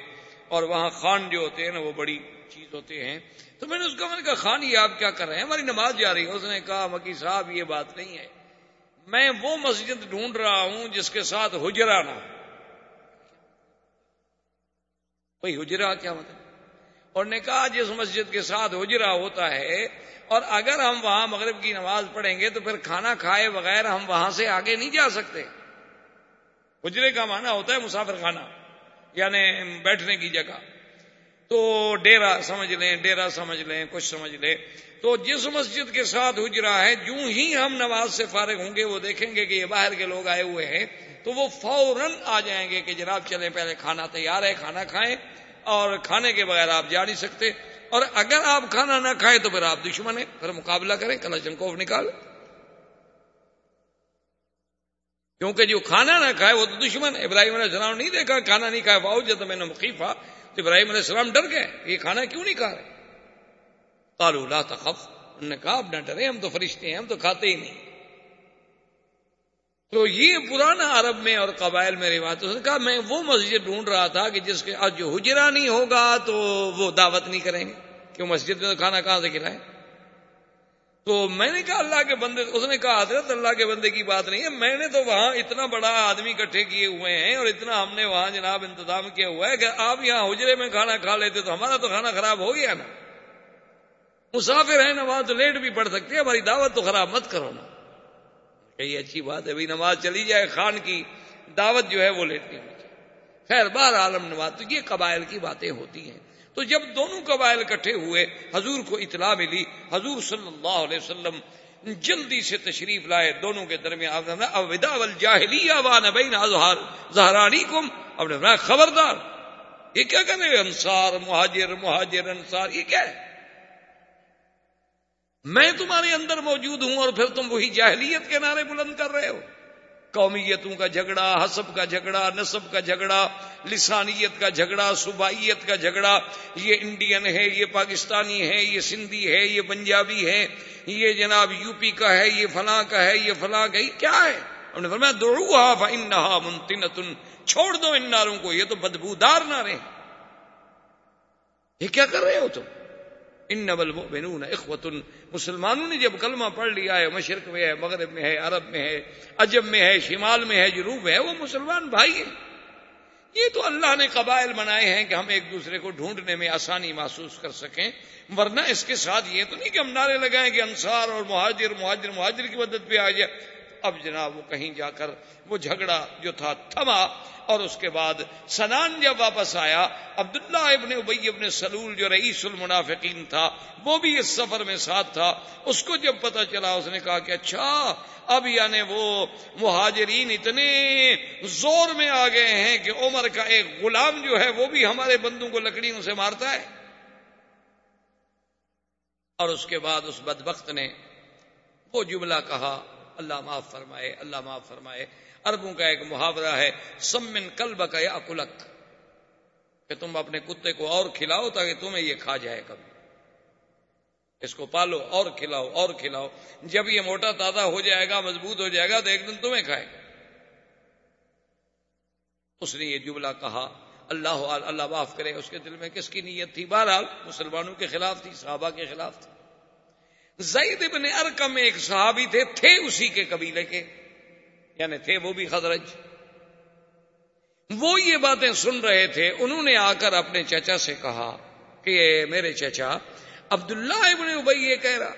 اور وہاں خان جو ہوتے ہیں نا، وہ بڑی چیز ہوتے ہیں۔ تو میں نے اس کو، میں نے کہا، خان، یہ آپ کیا کر رہے ہیں؟ ہماری نماز جا رہی ہے۔ اس نے کہا، مکی صاحب، یہ بات نہیں ہے۔ میں وہ مسجد ڈھونڈ رہا ہوں جس کے ساتھ حجرا نہ کوئی حجرا کیا مطلب؟ اور نے کہا جس مسجد کے ساتھ حجرا ہوتا ہے، اور اگر ہم وہاں مغرب کی نماز پڑھیں گے تو پھر کھانا کھائے بغیر ہم وہاں سے آگے نہیں جا سکتے۔ حجرے کا معنی ہوتا ہے مسافر خانہ یعنی بیٹھنے کی جگہ۔ تو ڈیرا سمجھ لیں ڈیرا سمجھ لیں، کچھ سمجھ لیں۔ تو جس مسجد کے ساتھ حجرا ہے جو ہی ہم نماز سے فارغ ہوں گے، وہ دیکھیں گے کہ یہ باہر کے لوگ آئے ہوئے ہیں، تو وہ فوراً آ جائیں گے کہ جناب چلیں، پہلے کھانا تیار ہے، کھانا کھائیں۔ اور کھانے کے بغیر آپ جا نہیں سکتے اور اگر آپ کھانا نہ کھائیں تو پھر آپ دشمن ہیں، پھر مقابلہ کریں کلچنکوف نکال۔ کیونکہ جو کھانا نہ کھائے وہ تو دشمن ہے۔ ابراہیم علیہ السلام نہیں دیکھا کھانا نہیں کھایا باؤ جب میں نے مقیفہ تو ابراہیم علیہ السلام ڈر گئے یہ کھانا کیوں نہیں کھا رہے۔ کالو لا تخف، انہوں نے کہا اب نہ ڈرے ہم تو فرشتے ہیں، ہم تو کھاتے ہی نہیں۔ تو یہ پرانا عرب میں اور قبائل میں روایت اس نے کہا، میں وہ مسجد ڈھونڈ رہا تھا کہ جس کے آج جو حجرا نہیں ہوگا تو وہ دعوت نہیں کریں گے۔ کیوں مسجد میں تو کھانا کہاں سے کھلائے تو میں نے کہا، اللہ کے بندے، اس نے کہا، حضرت اللہ کے بندے کی بات نہیں ہے۔ میں نے تو وہاں اتنا بڑا آدمی اکٹھے کیے ہوئے ہیں اور اتنا ہم نے وہاں جناب انتظام کیا ہوا ہے کہ آپ یہاں حجرے میں کھانا کھا لیتے تو ہمارا تو کھانا خراب ہو گیا نا۔ مسافر ہیں نا، وہاں تو لیٹ بھی پڑ سکتے ہیں، ہماری دعوت تو خراب مت کرو نا۔ کہ اچھی بات ہے بھائی نماز چلی جائے، خان کی دعوت جو ہے وہ لیٹ نہیں خیر بار عالم نواز تو یہ قبائل کی باتیں ہوتی ہیں۔ تو جب دونوں قبائل اکٹھے ہوئے، حضور کو اطلاع ملی، حضور صلی اللہ علیہ وسلم جلدی سے تشریف لائے دونوں کے درمیان۔ اودا زہرانی کم اب نے خبردار، یہ کیا کر رہے انصار، مہاجر مہاجر، انصار، یہ کیا ہے؟ میں تمہارے اندر موجود ہوں اور پھر تم وہی جاہلیت کے نعرے بلند کر رہے ہو۔ قومیتوں کا جھگڑا، حسب کا جھگڑا، نصب کا جھگڑا، لسانیت کا جھگڑا، صوبائیت کا جھگڑا۔ یہ انڈین ہے، یہ پاکستانی ہے، یہ سندھی ہے، یہ پنجابی ہے، یہ جناب یو پی کا ہے، یہ فلاں کا ہے، یہ فلاں کا، یہ کیا ہے؟ ہم نے فرمایا دوڑوا انہا منتنتن چھوڑ دو ان ناروں کو، یہ تو بدبودار نعرے ہیں۔ یہ کیا کر رہے ہو تم؟ ان نبل بنون اخوتن مسلمانوں نے جب کلمہ پڑھ لیا ہے، مشرق میں ہے، مغرب میں ہے، عرب میں ہے، عجب میں ہے، شمال میں ہے، جنوب ہے، وہ مسلمان بھائی ہیں۔ یہ تو اللہ نے قبائل بنائے ہیں کہ ہم ایک دوسرے کو ڈھونڈنے میں آسانی محسوس کر سکیں، ورنہ اس کے ساتھ یہ تو نہیں کہ ہم نعرے لگائیں کہ انصار اور مہاجر مہاجر مہاجر کی مدد پہ آ جائے۔ اب جناب وہ کہیں جا کر وہ جھگڑا جو تھا تھما اور اس کے بعد سنان جب واپس آیا، عبداللہ ابن ابئی ابن سلول جو رئیس المنافقین تھا، وہ بھی اس سفر میں ساتھ تھا۔ اس کو جب پتا چلا، اس نے کہا کہ اچھا اب یعنی وہ مہاجرین اتنے زور میں آ گئے ہیں کہ عمر کا ایک غلام جو ہے، وہ بھی ہمارے بندوں کو لکڑیوں سے مارتا ہے۔ اور اس کے بعد اس بدبخت نے وہ جملہ کہا اللہ معاف فرمائے، اللہ معاف فرمائے۔ اربوں کا ایک محاورہ ہے سمن کلب کا یا کلک کہ تم اپنے کتے کو اور کھلاؤ تاکہ تمہیں یہ کھا جائے کبھی۔ اس کو پالو، اور کھلاؤ اور کھلاؤ۔ جب یہ موٹا تازہ ہو جائے گا، مضبوط ہو جائے گا، تو ایک دن تمہیں کھائے گا اس نے یہ جملہ کہا، اللہ اللہ معاف کرے، اس کے دل میں کس کی نیت تھی؟ بہرحال مسلمانوں کے خلاف تھی، صحابہ کے خلاف تھی۔ زید ابن ارکم ایک صحابی تھے تھے اسی کے قبیلے کے۔ یعنی تھے وہ بھی خدرج وہ یہ باتیں سن رہے تھے، انہوں نے آ کر اپنے چچا سے کہا کہ میرے چچا، عبداللہ ابن ابئی یہ کہہ رہا۔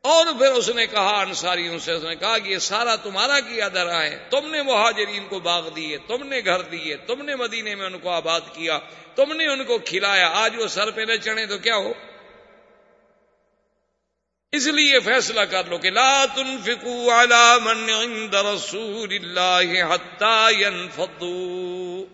اور پھر اس نے کہا، انصاریوں سے اس نے کہا کہ یہ سارا تمہارا کیا درا ہے تم نے مہاجرین کو باغ دیے تم نے گھر دیے تم نے مدینے میں ان کو آباد کیا، تم نے ان کو کھلایا، آج وہ سر پہ نہ چڑھے تو کیا ہو؟ اس لیے فیصلہ کر لو کہ لا تنفقوا على من عند رسول الله حتى ينفضوا۔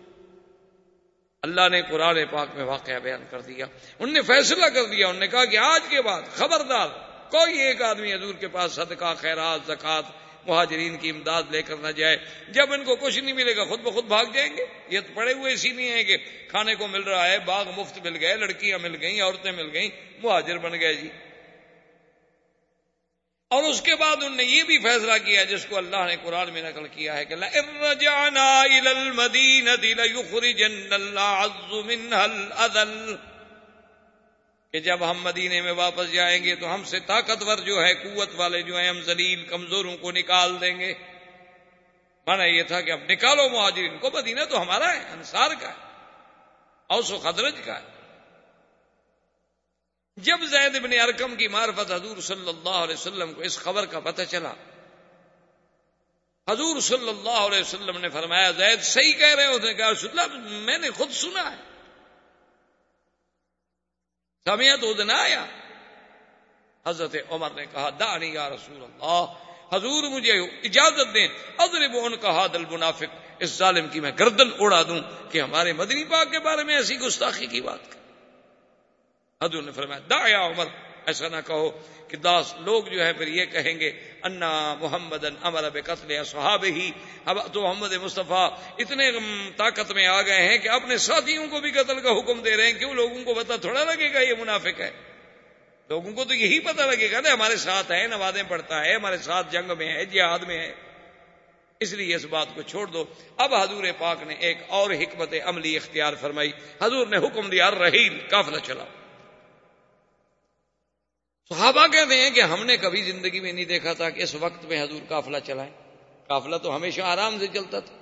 اللہ نے قرآن پاک میں واقعہ بیان کر دیا۔ ان نے فیصلہ کر دیا انہوں نے کہا کہ آج کے بعد خبردار، کوئی ایک آدمی حضور کے پاس صدقہ، خیرات زکات مہاجرین کی امداد لے کر نہ جائے۔ جب ان کو کچھ نہیں ملے گا، خود بخود بھاگ جائیں گے۔ یہ تو پڑے ہوئے اسی نہیں ہے کہ کھانے کو مل رہا ہے، باغ مفت مل گئے، لڑکیاں مل گئیں، عورتیں مل گئیں، مہاجر بن گئے جی۔ اور اس کے بعد انہوں نے یہ بھی فیصلہ کیا جس کو اللہ نے قرآن میں نقل کیا ہے کہ کہ جب ہم مدینے میں واپس جائیں گے تو ہم سے طاقتور جو ہے، قوت والے جو ہیں، ہم زلیل کمزوروں کو نکال دیں گے۔ مانا یہ تھا کہ اب نکالو مہاجرین کو، مدینہ تو ہمارا ہے، انصار کا ہے، اوس و خدرج کا ہے۔ جب زید ابن ارکم کی معرفت حضور صلی اللہ علیہ وسلم کو اس خبر کا پتہ چلا، حضور صلی اللہ علیہ وسلم نے فرمایا، زید صحیح کہہ رہے ہوتے کہ رسول اللہ، میں نے خود سنا ہے۔ سمیا تو دن آیا۔ حضرت عمر نے کہا دانی یا رسول اللہ، حضور مجھے اجازت دیں۔ ادرب ان کا حادل منافق، اس ظالم کی میں گردن اڑا دوں کہ ہمارے مدنی پاک کے بارے میں ایسی گستاخی کی بات کر حضور نے فرمایا دا یا عمر، ایسا نہ کہو کہ داس لوگ جو ہے پھر یہ کہیں گے، انا محمد امر اب قتل صحاب ہی اب تو محمد مصطفیٰ اتنے طاقت میں آ گئے ہیں کہ اپنے ساتھیوں کو بھی قتل کا حکم دے رہے ہیں۔ کیوں لوگوں کو پتا تھوڑا لگے گا یہ منافق ہے؟ لوگوں کو تو یہی پتا لگے گا نا، ہمارے ساتھ ہے نوازیں پڑھتا ہے، ہمارے ساتھ جنگ میں ہے، جہاد میں ہے۔ اس لیے اس بات کو چھوڑ دو۔ اب حضور پاک نے ایک اور حکمت عملی اختیار فرمائی۔ حضور نے حکم دیا رحیل کافلا چلاؤ صحابہ کہتے ہیں کہ ہم نے کبھی زندگی میں نہیں دیکھا تھا کہ اس وقت میں حضور قافلہ چلائیں۔ قافلہ تو ہمیشہ آرام سے چلتا تھا۔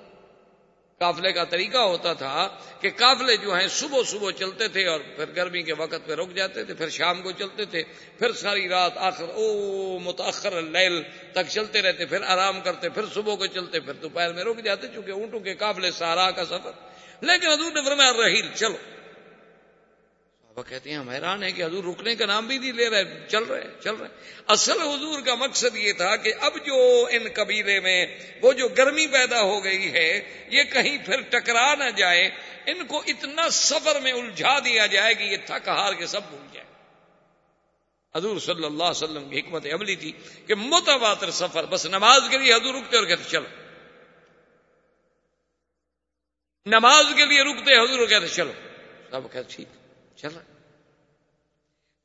قافلے کا طریقہ ہوتا تھا کہ قافلے جو ہیں صبح صبح چلتے تھے اور پھر گرمی کے وقت پہ رک جاتے تھے، پھر شام کو چلتے تھے، پھر ساری رات آخر او متاخر لیل تک چلتے رہتے، پھر آرام کرتے، پھر صبح کو چلتے، پھر دوپہر میں رک جاتے چونکہ اونٹوں کے قافلے سارا کا سفر۔ لیکن حضور نے فرمایا رحیل چلو۔ وہ کہتے ہیں ہم حیران ہیں کہ حضور رکنے کا نام بھی نہیں لے رہے، چل رہے چل رہے۔ اصل حضور کا مقصد یہ تھا کہ اب جو ان قبیلے میں وہ جو گرمی پیدا ہو گئی ہے، یہ کہیں پھر ٹکرا نہ جائے۔ ان کو اتنا سفر میں الجھا دیا جائے کہ یہ تھک ہار کے سب بھول جائے۔ حضور صلی اللہ علیہ وسلم کی حکمت عملی تھی کہ متواتر سفر، بس نماز کے لیے حضور رکتے اور کہتے چلو۔ نماز کے لیے رکتے، حضور کہتے چلو۔ سب کہتے ٹھیک۔ چل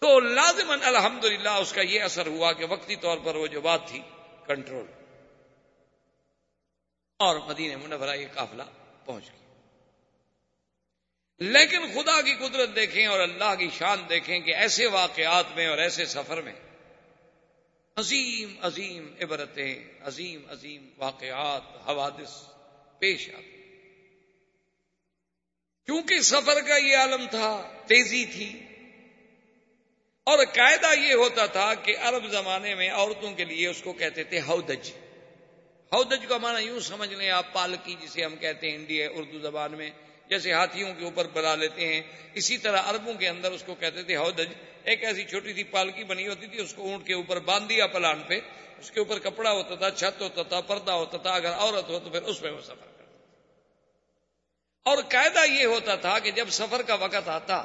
تو لازمن الحمد اس کا یہ اثر ہوا کہ وقتی طور پر وہ جو بات تھی، کنٹرول۔ اور مدینہ منورہ یہ قافلہ پہنچ گیا۔ لیکن خدا کی قدرت دیکھیں اور اللہ کی شان دیکھیں کہ ایسے واقعات میں اور ایسے سفر میں عظیم عظیم عبرتیں، عظیم عظیم واقعات، حوادث پیش آتے کیونکہ سفر کا یہ عالم تھا، تیزی تھی۔ اور قاعدہ یہ ہوتا تھا کہ عرب زمانے میں عورتوں کے لیے اس کو کہتے تھے ہودج ہودج کا معنی یوں سمجھ لیں آپ، پالکی جسے ہم کہتے ہیں انڈیا اردو زبان میں، جیسے ہاتھیوں کے اوپر بلا لیتے ہیں۔ اسی طرح عربوں کے اندر اس کو کہتے تھے ہودج ایک ایسی چھوٹی سی پالکی بنی ہوتی تھی، اس کو اونٹ کے اوپر باندھ دیا پلان پہ، اس کے اوپر کپڑا ہوتا تھا، چھت ہوتا تھا، پردہ ہوتا تھا، اگر عورت ہو تو پھر اس پہ وہ سفر۔ اور قاعدہ یہ ہوتا تھا کہ جب سفر کا وقت آتا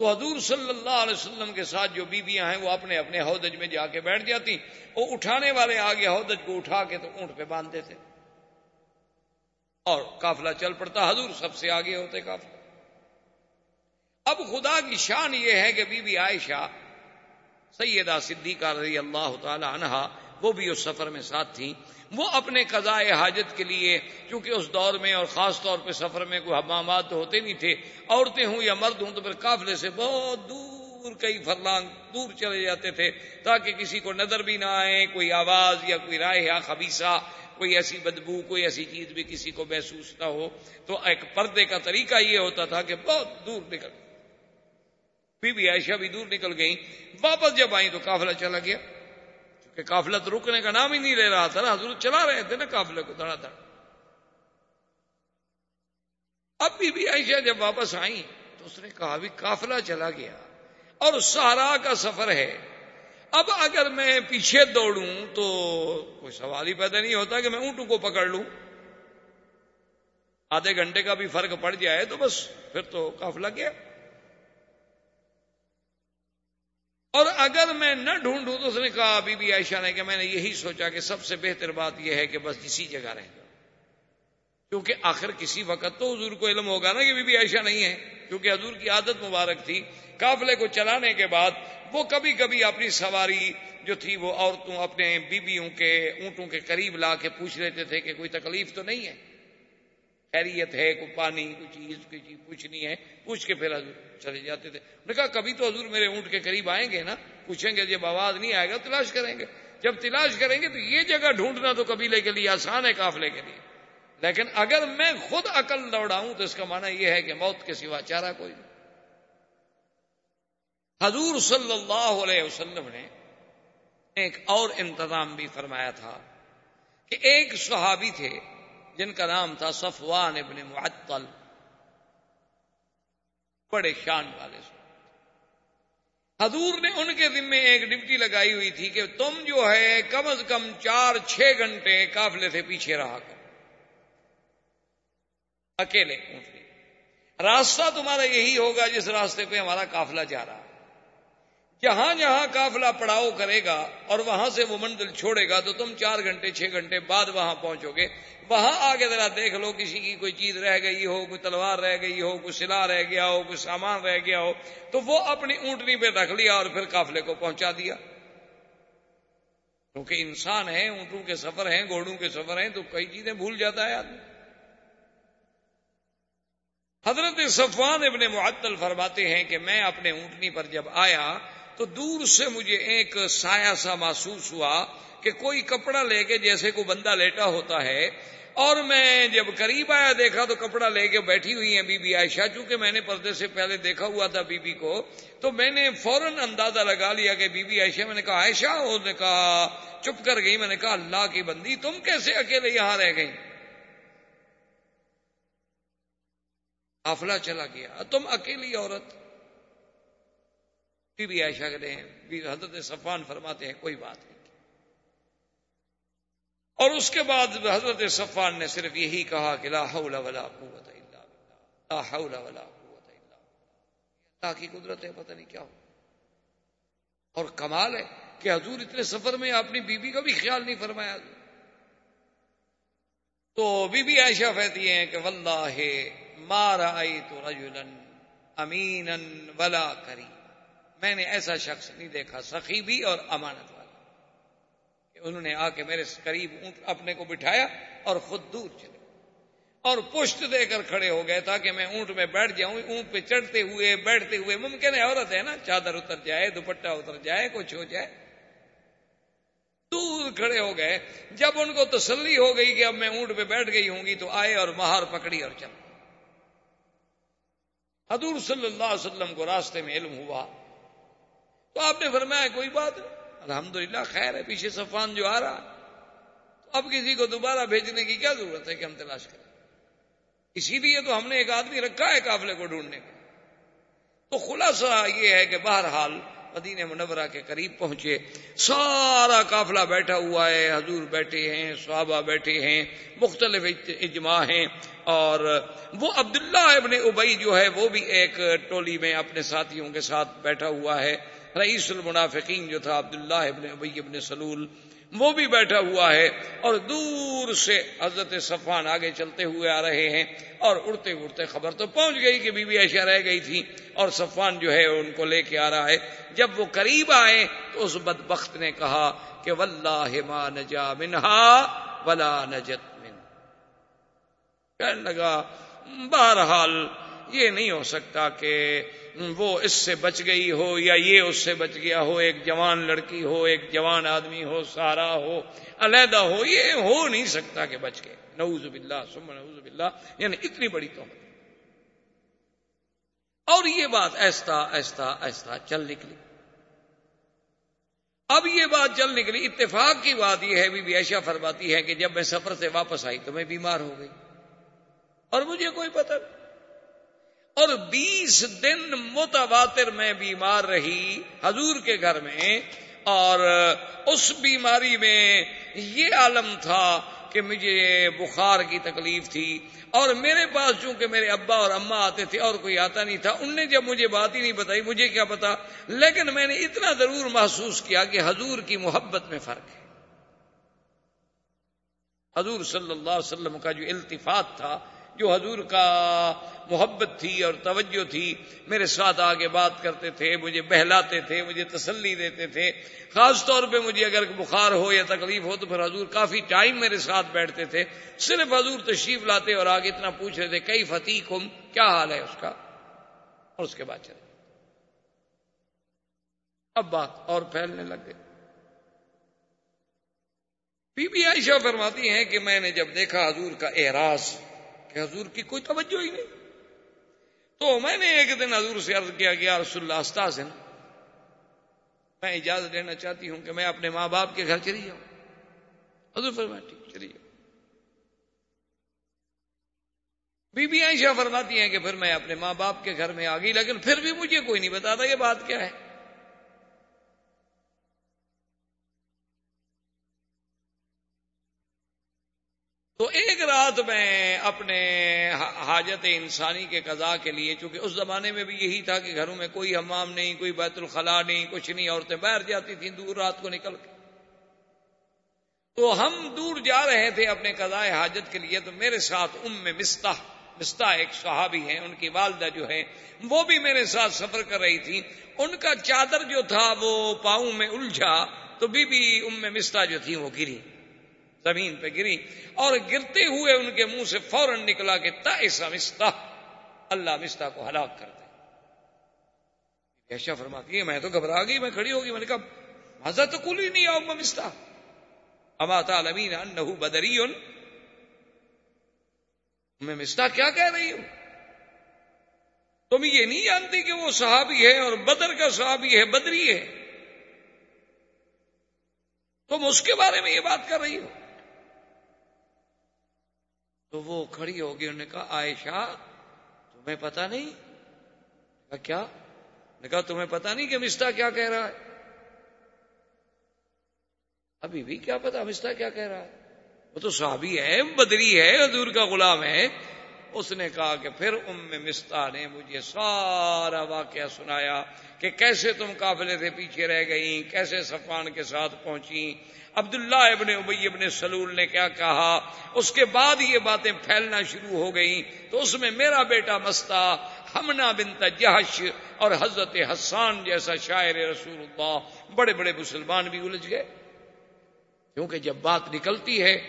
تو حضور صلی اللہ علیہ وسلم کے ساتھ جو بیویاں ہیں وہ اپنے اپنے ہودج میں جا کے بیٹھ جاتی وہ اٹھانے والے آگے ہودج کو اٹھا کے تو اونٹ پہ باندھتے تھے اور کافلا چل پڑتا حضور سب سے آگے ہوتے کافلا اب خدا کی شان یہ ہے کہ بی بی عائشہ سیدہ صدیقہ رضی اللہ تعالی عنہا وہ بھی اس سفر میں ساتھ تھیں وہ اپنے قضاء حاجت کے لیے، چونکہ اس دور میں اور خاص طور پہ سفر میں کوئی حمامات تو ہوتے نہیں تھے، عورتیں ہوں یا مرد ہوں تو پھر قافلے سے بہت دور کئی فرلانگ دور چلے جاتے تھے، تاکہ کسی کو نظر بھی نہ آئے، کوئی آواز یا کوئی رائے یا خبیصہ، کوئی ایسی بدبو، کوئی ایسی چیز بھی کسی کو محسوس نہ ہو۔ تو ایک پردے کا طریقہ یہ ہوتا تھا کہ بہت دور نکل۔ بی بی عائشہ بھی دور نکل گئی واپس جب آئی تو قافلہ چلا گیا۔ کہ قافلہ تو رکنے کا نام ہی نہیں لے رہا تھا نا، حضور چلا رہے تھے نا قافلے کو دڑا دڑ اب بھی بھی عائشہ جب واپس آئی تو اس نے کہا بھی قافلہ چلا گیا اور سہارا کا سفر ہے۔ اب اگر میں پیچھے دوڑوں تو کوئی سوال ہی پیدا نہیں ہوتا کہ میں اونٹوں کو پکڑ لوں۔ آدھے گھنٹے کا بھی فرق پڑ جائے تو بس، پھر تو قافلہ گیا۔ اور اگر میں نہ ڈھونڈوں تو اس نے کہا، بی بی عائشہ نے کہ میں نے یہی سوچا کہ سب سے بہتر بات یہ ہے کہ بس اسی جگہ رہ جاؤ۔ کیونکہ آخر کسی وقت تو حضور کو علم ہوگا نا کہ بی بی عائشہ نہیں ہے۔ کیونکہ حضور کی عادت مبارک تھی، قافلے کو چلانے کے بعد وہ کبھی کبھی اپنی سواری جو تھی وہ عورتوں اپنے بیویوں کے اونٹوں کے قریب لا کے پوچھ لیتے تھے کہ کوئی تکلیف تو نہیں ہے۔ خیریت ہے، کوئی پانی، کوئی چیز کوئی چیز پوچھنی ہے۔ پوچھ کے پھر حضور چلے جاتے تھے۔ انہوں نے کہا، کبھی تو حضور میرے اونٹ کے قریب آئیں گے نا؟ پوچھیں گے، جب آواز نہیں آئے گا تلاش کریں گے۔ جب تلاش کریں گے تو یہ جگہ ڈھونڈنا تو قبیلے کے لیے آسان ہے، قافلے کے لیے۔ لیکن اگر میں خود عقل دوڑاؤں تو اس کا معنی یہ ہے کہ موت کے سوا چارہ کوئی نہیں۔ حضور صلی اللہ علیہ وسلم نے ایک اور انتظام بھی فرمایا تھا کہ ایک صحابی تھے۔ جن کا نام تھا صفوان ابن معطل، بڑے شان والے سے حضور نے ان کے ذمے ایک ڈپٹی لگائی ہوئی تھی کہ تم جو ہے کم از کم چار چھ گھنٹے قافلے سے پیچھے رہا کر اکیلے راستہ تمہارا یہی ہوگا جس راستے پہ ہمارا قافلہ جا رہا جہاں جہاں جی قافلہ پڑاؤ کرے گا اور وہاں سے وہ منزل چھوڑے گا تو تم چار گھنٹے چھ گھنٹے بعد وہاں پہنچو گے۔ وہاں آگے ذرا دیکھ لو کسی کی کوئی چیز رہ گئی ہو، کوئی تلوار رہ گئی ہو، کوئی سلا رہ گیا ہو، کوئی سامان رہ گیا ہو، تو وہ اپنی اونٹنی پہ رکھ لیا اور پھر قافلے کو پہنچا دیا۔ کیونکہ انسان ہے اونٹوں کے سفر ہیں، گھوڑوں کے سفر ہیں، تو کئی چیزیں بھول جاتا ہے آدمی۔ حضرت صفوان ابن معطل فرماتے ہیں کہ میں اپنے اونٹنی پر جب آیا تو دور سے مجھے ایک سایہ سا محسوس ہوا کہ کوئی کپڑا لے کے جیسے کوئی بندہ لیٹا ہوتا ہے اور میں جب قریب آیا دیکھا تو کپڑا لے کے بیٹھی ہوئی ہیں بی بی عائشہ، چونکہ میں نے پردے سے پہلے دیکھا ہوا تھا بی بی کو، تو میں نے فوراً اندازہ لگا لیا کہ بی بی عائشہ، میں نے کہا، عائشہ! انہوں نے کہا، چپ کر گئی، میں نے کہا، اللہ کی بندی، تم کیسے اکیلے یہاں رہ گئی قافلہ چلا گیا، تم اکیلی عورت بی بی عائشہ کہتے ہیں حضرت صفان فرماتے ہیں، کوئی بات نہیں۔ اور اس کے بعد حضرت صفان نے صرف یہی کہا کہ لا حول ولا قوت الا باللہ، لا حول ولا قوت الا باللہ۔ اللہ کی قدرت ہے، پتہ نہیں کیا ہو۔ اور کمال ہے کہ حضور اتنے سفر میں اپنی بیوی کا بھی خیال نہیں فرمایا۔ تو بی بی عائشہ کہتی ہیں کہ واللہ ما رأیت رجلا امینا ولا کریم میں نے ایسا شخص نہیں دیکھا، سخی بھی اور امانت والا کہ انہوں نے آ کے میرے قریب اونٹ اپنے کو بٹھایا اور خود دور چلے۔ اور پشت دے کر کھڑے ہو گئے تاکہ میں اونٹ میں بیٹھ جاؤں۔ اونٹ پہ چڑھتے ہوئے، بیٹھتے ہوئے، ممکن ہے عورت ہے نا، چادر اتر جائے، دوپٹہ اتر جائے، کچھ ہو جائے۔ دور کھڑے ہو گئے۔ جب ان کو تسلی ہو گئی کہ اب میں اونٹ پہ بیٹھ گئی ہوں گی تو آئے اور مہار پکڑی اور چل حضور صلی اللہ علیہ وسلم کو راستے میں علم ہوا۔ تو آپ نے فرمایا کوئی بات نہیں۔ الحمدللہ خیر ہے، پیچھے صفان جو آ رہا تو اب کسی کو دوبارہ بھیجنے کی کیا ضرورت ہے کہ ہم تلاش کریں؟ اسی لیے تو ہم نے ایک آدمی رکھا ہے قافلے کو ڈھونڈنے کا تو خلاصہ یہ ہے کہ بہرحال مدین منورہ کے قریب پہنچے۔ سارا قافلہ بیٹھا ہوا ہے، حضور بیٹھے ہیں، صحابہ بیٹھے ہیں، مختلف اجماع ہیں۔ اور وہ عبداللہ ابن ابئی جو ہے، وہ بھی ایک ٹولی میں اپنے ساتھیوں کے ساتھ بیٹھا ہوا ہے۔ رئیس المنافقین جو تھا، عبداللہ ابن ابی ابن سلول، وہ بھی بیٹھا ہوا ہے اور دور سے حضرت صفان آگے چلتے ہوئے آ رہے ہیں اور اڑتے اڑتے خبر تو پہنچ گئی کہ بی بی عائشہ رہ گئی تھی اور صفان جو ہے ان کو لے کے آ رہا ہے۔ جب وہ قریب آئے تو اس بدبخت نے کہا کہ واللہ ما نجا منہا ولا نجت من۔ کہنے لگا، بہرحال یہ نہیں ہو سکتا کہ وہ اس سے بچ گئی ہو یا یہ اس سے بچ گیا ہو، ایک جوان لڑکی ہو، ایک جوان آدمی ہو، سارا ہو، علیحدہ ہو، یہ ہو نہیں سکتا کہ بچ گئے نعوذ باللہ سم نعوذ باللہ یعنی اتنی بڑی تو اور یہ بات ایستا ایستا ایستا چل نکلی۔ اب یہ بات چل نکلی، اتفاق کی بات یہ ہے، بی بی ایشا فرماتی ہے کہ جب میں سفر سے واپس آئی تو میں بیمار ہو گئی۔ اور مجھے کوئی پتہ نہیں اور بیس دن متواتر میں بیمار رہی حضور کے گھر میں اور اس بیماری میں یہ عالم تھا کہ مجھے بخار کی تکلیف تھی اور میرے پاس چونکہ میرے ابا اور اما آتے تھے اور کوئی آتا نہیں تھا ان نے جب مجھے بات ہی نہیں بتائی، مجھے کیا پتا؟ لیکن میں نے اتنا ضرور محسوس کیا کہ حضور کی محبت میں فرق ہے۔ حضور صلی اللہ علیہ وسلم کا جو التفات تھا، جو حضور کا محبت تھی اور توجہ تھی، میرے ساتھ آگے بات کرتے تھے، مجھے بہلاتے تھے، مجھے تسلی دیتے تھے۔ خاص طور پہ مجھے اگر بخار ہو یا تکلیف ہو تو پھر حضور کافی ٹائم میرے ساتھ بیٹھتے تھے۔ صرف حضور تشریف لاتے اور آگے اتنا پوچھ رہے تھے کئی فتیق ہم کیا حال ہے اس کا؟ اور اس کے بعد چلے۔ اب بات اور پھیلنے لگ گئی۔ بی بی عائشہ فرماتی ہیں کہ میں نے جب دیکھا حضور کا اعراض کہ حضور کی کوئی توجہ ہی نہیں۔ تو میں نے ایک دن حضور سے عرض کیا کہ رسول اللہ استاذن میں اجازت لینا چاہتی ہوں کہ میں اپنے ماں باپ کے گھر چلی جاؤں۔ حضور فرمایا ٹھیک چلیے بی بی عائشہ فرماتی ہیں کہ پھر میں اپنے ماں باپ کے گھر میں آ گئی لیکن پھر بھی مجھے کوئی نہیں بتاتا یہ بات کیا ہے۔ تو ایک رات میں اپنے حاجت انسانی کے قضاء کے لیے، چونکہ اس زمانے میں بھی یہی تھا کہ گھروں میں کوئی حمام نہیں، کوئی بیت الخلا نہیں، کچھ نہیں، عورتیں باہر جاتی تھیں دور رات کو نکل کے۔ تو ہم دور جا رہے تھے اپنے قضاء حاجت کے لیے، تو میرے ساتھ ام میں مستا ایک صحابی ہیں، ان کی والدہ جو ہے وہ بھی میرے ساتھ سفر کر رہی تھی ان کا چادر جو تھا وہ پاؤں میں الجھا، تو بی بی ام میں جو تھی وہ گری۔ زمین پہ گری اور گرتے ہوئے ان کے منہ سے فوراً نکلا کہ تائسا مستا، اللہ مستا کو ہلاک کر دے۔ ایشا فرماتی ہے، میں تو گھبرا گئی، میں کھڑی ہوگی میں نے کہا، مزہ تو کل ہی نہیں آؤں گا مستا۔ اما تعلمین انہو بدری میں مستا کیا کہہ رہی ہوں؟ تم یہ نہیں جانتی کہ وہ صحابی ہے اور بدر کا صحابی ہے، بدری ہے۔ تم اس کے بارے میں یہ بات کر رہی ہو۔ تو وہ کھڑی ہوگی انہوں نے کہا، عائشہ، تمہیں پتا نہیں؟ کہا، کیا؟ نے کہا، تمہیں پتا نہیں کہ مستا کیا کہہ رہا ہے؟ ابھی بھی کیا پتا مستا کیا کہہ رہا ہے؟ وہ تو صحابی ہے، بدری ہے، حضور کا غلام ہے۔ اس نے کہا کہ پھر ام مستا نے مجھے سارا واقعہ سنایا کہ کیسے تم قافلے سے پیچھے رہ گئی کیسے صفان کے ساتھ پہنچی عبداللہ ابن ابئی ابن سلول نے کیا کہا، اس کے بعد یہ باتیں پھیلنا شروع ہو گئیں۔ تو اس میں میرا بیٹا مستا، ہمنا بن تجہش اور حضرت حسان جیسا شاعر رسول اللہ بڑے بڑے مسلمان بھی الجھ گئے۔ کیونکہ جب بات نکلتی ہے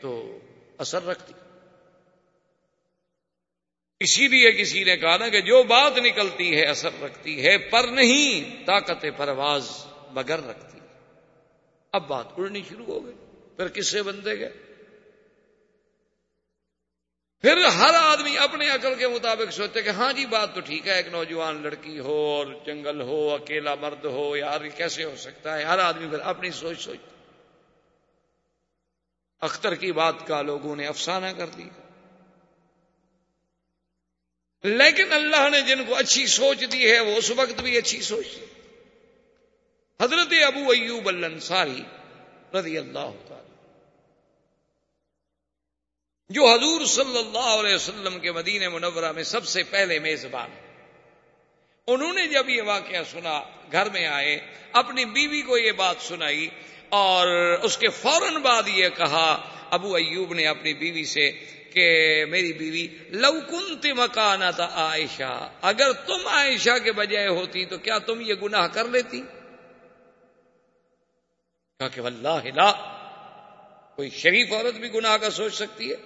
تو اثر رکھتی۔ اسی لیے کسی نے کہا نا کہ جو بات نکلتی ہے، اثر رکھتی ہے، پر نہیں، طاقت پرواز مگر رکھتی۔ ہے اب بات اڑنی شروع ہو گئی۔ پھر کس سے بندے گئے؟ پھر ہر آدمی اپنے عقل کے مطابق سوچتے کہ ہاں جی بات تو ٹھیک ہے، ایک نوجوان لڑکی ہو اور جنگل ہو، اکیلا مرد ہو، یار، کیسے ہو سکتا ہے؟ ہر آدمی پھر اپنی سوچ سوچتا اختر کی بات کا لوگوں نے افسانہ کر دی لیکن اللہ نے جن کو اچھی سوچ دی ہے، وہ اس وقت بھی اچھی سوچ دی۔ حضرت ابو ایوب الانصاری رضی اللہ تعالی جو حضور صلی اللہ علیہ وسلم کے مدینہ منورہ میں سب سے پہلے میزبان انہوں نے جب یہ واقعہ سنا، گھر میں آئے، اپنی بیوی کو یہ بات سنائی اور اس کے فوراً بعد یہ کہا، ابو ایوب نے اپنی بیوی سے کہ میری بیوی لو کنت مکانا تھا عائشہ، اگر تم عائشہ کے بجائے ہوتی تو کیا تم یہ گناہ کر لیتی؟ کہا کہ واللہ لا، کوئی شریف عورت بھی گناہ کا سوچ سکتی ہے؟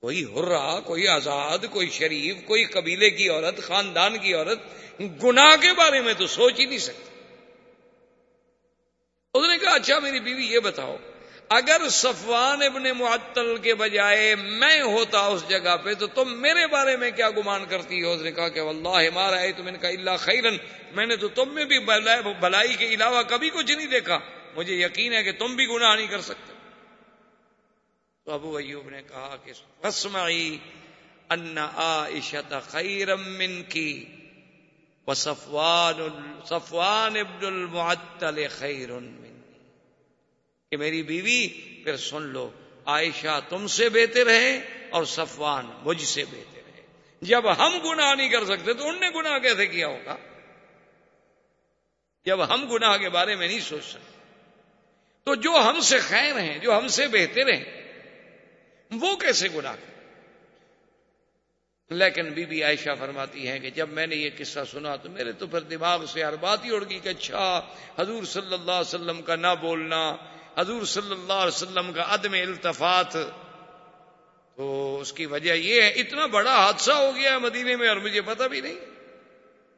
کوئی ہرا کوئی آزاد، کوئی شریف، کوئی قبیلے کی عورت، خاندان کی عورت، گناہ کے بارے میں تو سوچ ہی نہیں سکتی۔ اس نے کہا اچھا میری بیوی یہ بتاؤ اگر صفوان ابن معطل کے بجائے میں ہوتا اس جگہ پہ، تو تم میرے بارے میں کیا گمان کرتی ہو؟ اس نے کہا کہ واللہ مارا ہے تم نے کہا اللہ خیرن، میں نے تو تم میں بھی بلائی کے علاوہ کبھی کچھ نہیں دیکھا۔ مجھے یقین ہے کہ تم بھی گناہ نہیں کر سکتے۔ تو ابو ایوب نے کہا کہ رسمعی ان عائشت خیرم من کی صفوان صفوان ابن المعطل خیر کہ میری بیوی، پھر سن لو، عائشہ تم سے بہتر ہے اور صفوان مجھ سے بہتر ہے جب ہم گناہ نہیں کر سکتے تو ان نے گناہ کیسے کیا ہوگا؟ جب ہم گناہ کے بارے میں نہیں سوچ سکتے۔ تو جو ہم سے خیر ہیں، جو ہم سے بہتر ہیں، وہ کیسے گناہ کریں؟ لیکن بی بی عائشہ فرماتی ہیں کہ جب میں نے یہ قصہ سنا تو میرے تو پھر دماغ سے ہر بات ہی اڑ گئی کہ اچھا حضور صلی اللہ علیہ وسلم کا نہ بولنا حضور صلی اللہ علیہ وسلم کا عدم التفات تو اس کی وجہ یہ ہے، اتنا بڑا حادثہ ہو گیا مدینے میں اور مجھے پتا بھی نہیں۔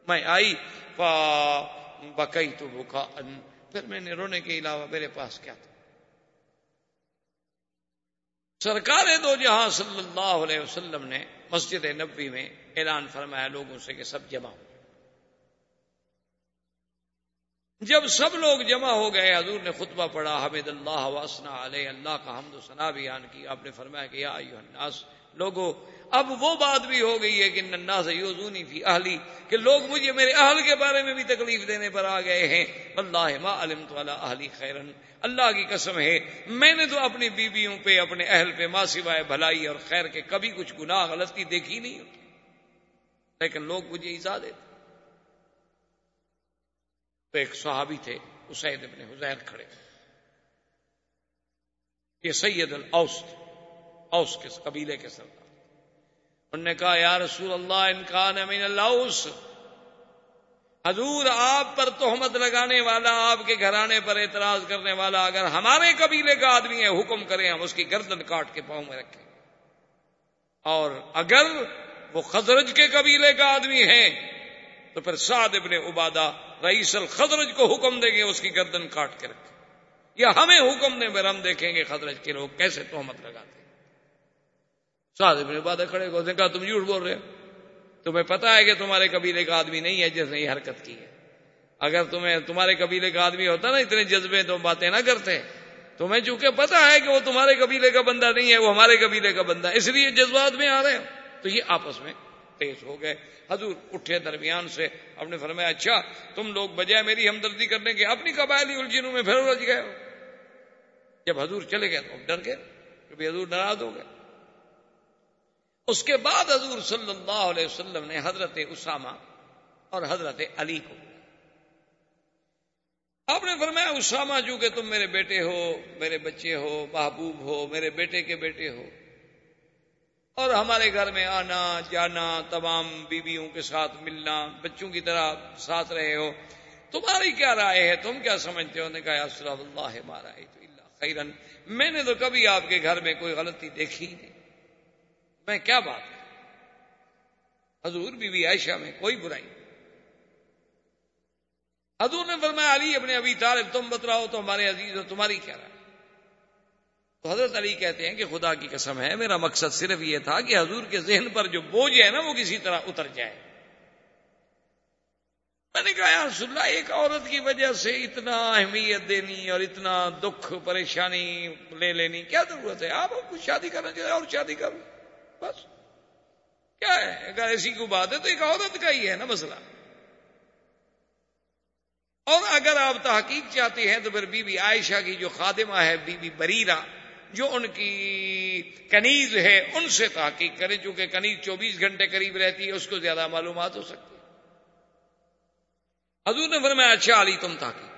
میں آئی پا بکئی تو بکا پھر میں نے رونے کے علاوہ میرے پاس کیا تھا۔ سرکار دو جہاں صلی اللہ علیہ وسلم نے مسجد نبی میں اعلان فرمایا لوگوں سے کہ سب جمع ہو۔ جب سب لوگ جمع ہو گئے، حضور نے خطبہ پڑھا، حمد اللہ واسنا علیہ، اللہ کا حمد و ثنا بیان کی آپ نے فرمایا کہ یا الناس لوگوں اب وہ بات بھی ہو گئی ہے کہ ننا سے یوزونی تھی اہلی، کہ لوگ مجھے میرے اہل کے بارے میں بھی تکلیف دینے پر آ گئے ہیں۔ اللہ ما علم تو اہلی خیرن، اللہ کی قسم ہے، میں نے تو اپنی بیویوں پہ، اپنے اہل پہ ماں سوائے بھلائی اور خیر کے کبھی کچھ گناہ، غلطی دیکھی نہیں۔ ہوتی لیکن لوگ مجھے ایزا دیتے۔ تو ایک صحابی تھے، اسید ابن حزیر کھڑے۔ یہ سید الاوس اوس کے قبیلے کے سردار انہوں نے کہا، یا رسول اللہ انکان امین اللہ حضور، آپ پر تہمت لگانے والا، آپ کے گھرانے پر اعتراض کرنے والا، اگر ہمارے قبیلے کا آدمی ہے، حکم کریں، ہم اس کی گردن کاٹ کے پاؤں میں رکھیں۔ اور اگر وہ خزرج کے قبیلے کا آدمی ہے تو پھر سعد ابن عبادہ رئیس الخزرج کو حکم دیں گے، اس کی گردن کاٹ کے رکھیں۔ یا ہمیں حکم دیں، پھر ہم دیکھیں گے خزرج کے لوگ کیسے تہمت لگاتے سعد ابن عبادہ کھڑے کو کہا، تم جھوٹ بول رہے تمہیں پتا ہے کہ تمہارے قبیلے کا آدمی نہیں ہے، جس نے یہ حرکت کی ہے۔ اگر تمہیں، تمہارے قبیلے کا آدمی ہوتا نا، اتنے جذبے تو باتیں نہ کرتے۔ تمہیں چونکہ پتا ہے کہ وہ تمہارے قبیلے کا بندہ نہیں ہے، وہ ہمارے قبیلے کا بندہ اس لیے جذبات میں آ رہے ہیں تو یہ آپس میں تیز ہو گئے۔ حضور اٹھے درمیان سے۔ ہم نے فرمایا اچھا تم لوگ بجائے میری ہمدردی کرنے کے اپنی قبائلی الجھنوں میں پھر الجھ گئے جب حضور چلے گئے تو ڈر گئے کبھی حضور ناراض ہو گئے۔ اس کے بعد حضور صلی اللہ علیہ وسلم نے حضرت اسامہ اور حضرت علی کو آپ نے فرمایا، اسامہ جو کہ تم میرے بیٹے ہو، میرے بچے ہو، محبوب ہو، میرے بیٹے کے بیٹے ہو۔ اور ہمارے گھر میں آنا جانا تمام بیویوں کے ساتھ ملنا، بچوں کی طرح ساتھ رہے ہو، تمہاری کیا رائے ہے؟ تم کیا سمجھتے ہو؟ نے کہا اللہ مارا خیرن۔ میں نے تو کبھی آپ کے گھر میں کوئی غلطی دیکھی نہیں۔ میں کیا بات ہے؟ حضور بی بی عائشہ میں کوئی برائی حضور نے فرمایا، علی اپنے ابھی طالب، تم بتراؤ تو ہمارے عزیز ہو تمہاری کیا رائے؟ تو حضرت علی کہتے ہیں کہ خدا کی قسم ہے، میرا مقصد صرف یہ تھا کہ حضور کے ذہن پر جو بوجھ ہے نا، وہ کسی طرح اتر جائے۔ میں نے کہا، یا رسول اللہ، ایک عورت کی وجہ سے اتنا اہمیت دینی اور اتنا دکھ، پریشانی لے لینی، کیا ضرورت ہے؟ آپ کچھ شادی کرنا چاہیے اور شادی کرو۔ بس۔ کیا ہے؟ اگر ایسی کو بات ہے تو ایک عورت کا ہی ہے نا مسئلہ۔ اور اگر آپ تحقیق چاہتے ہیں تو پھر بی بی عائشہ کی جو خادمہ ہے، بی بی بریرا جو ان کی کنیز ہے ان سے تحقیق کریں چونکہ کنیز چوبیس گھنٹے قریب رہتی ہے، اس کو زیادہ معلومات ہو سکتی حضور نے فرمایا اچھا علی، تم تحقیق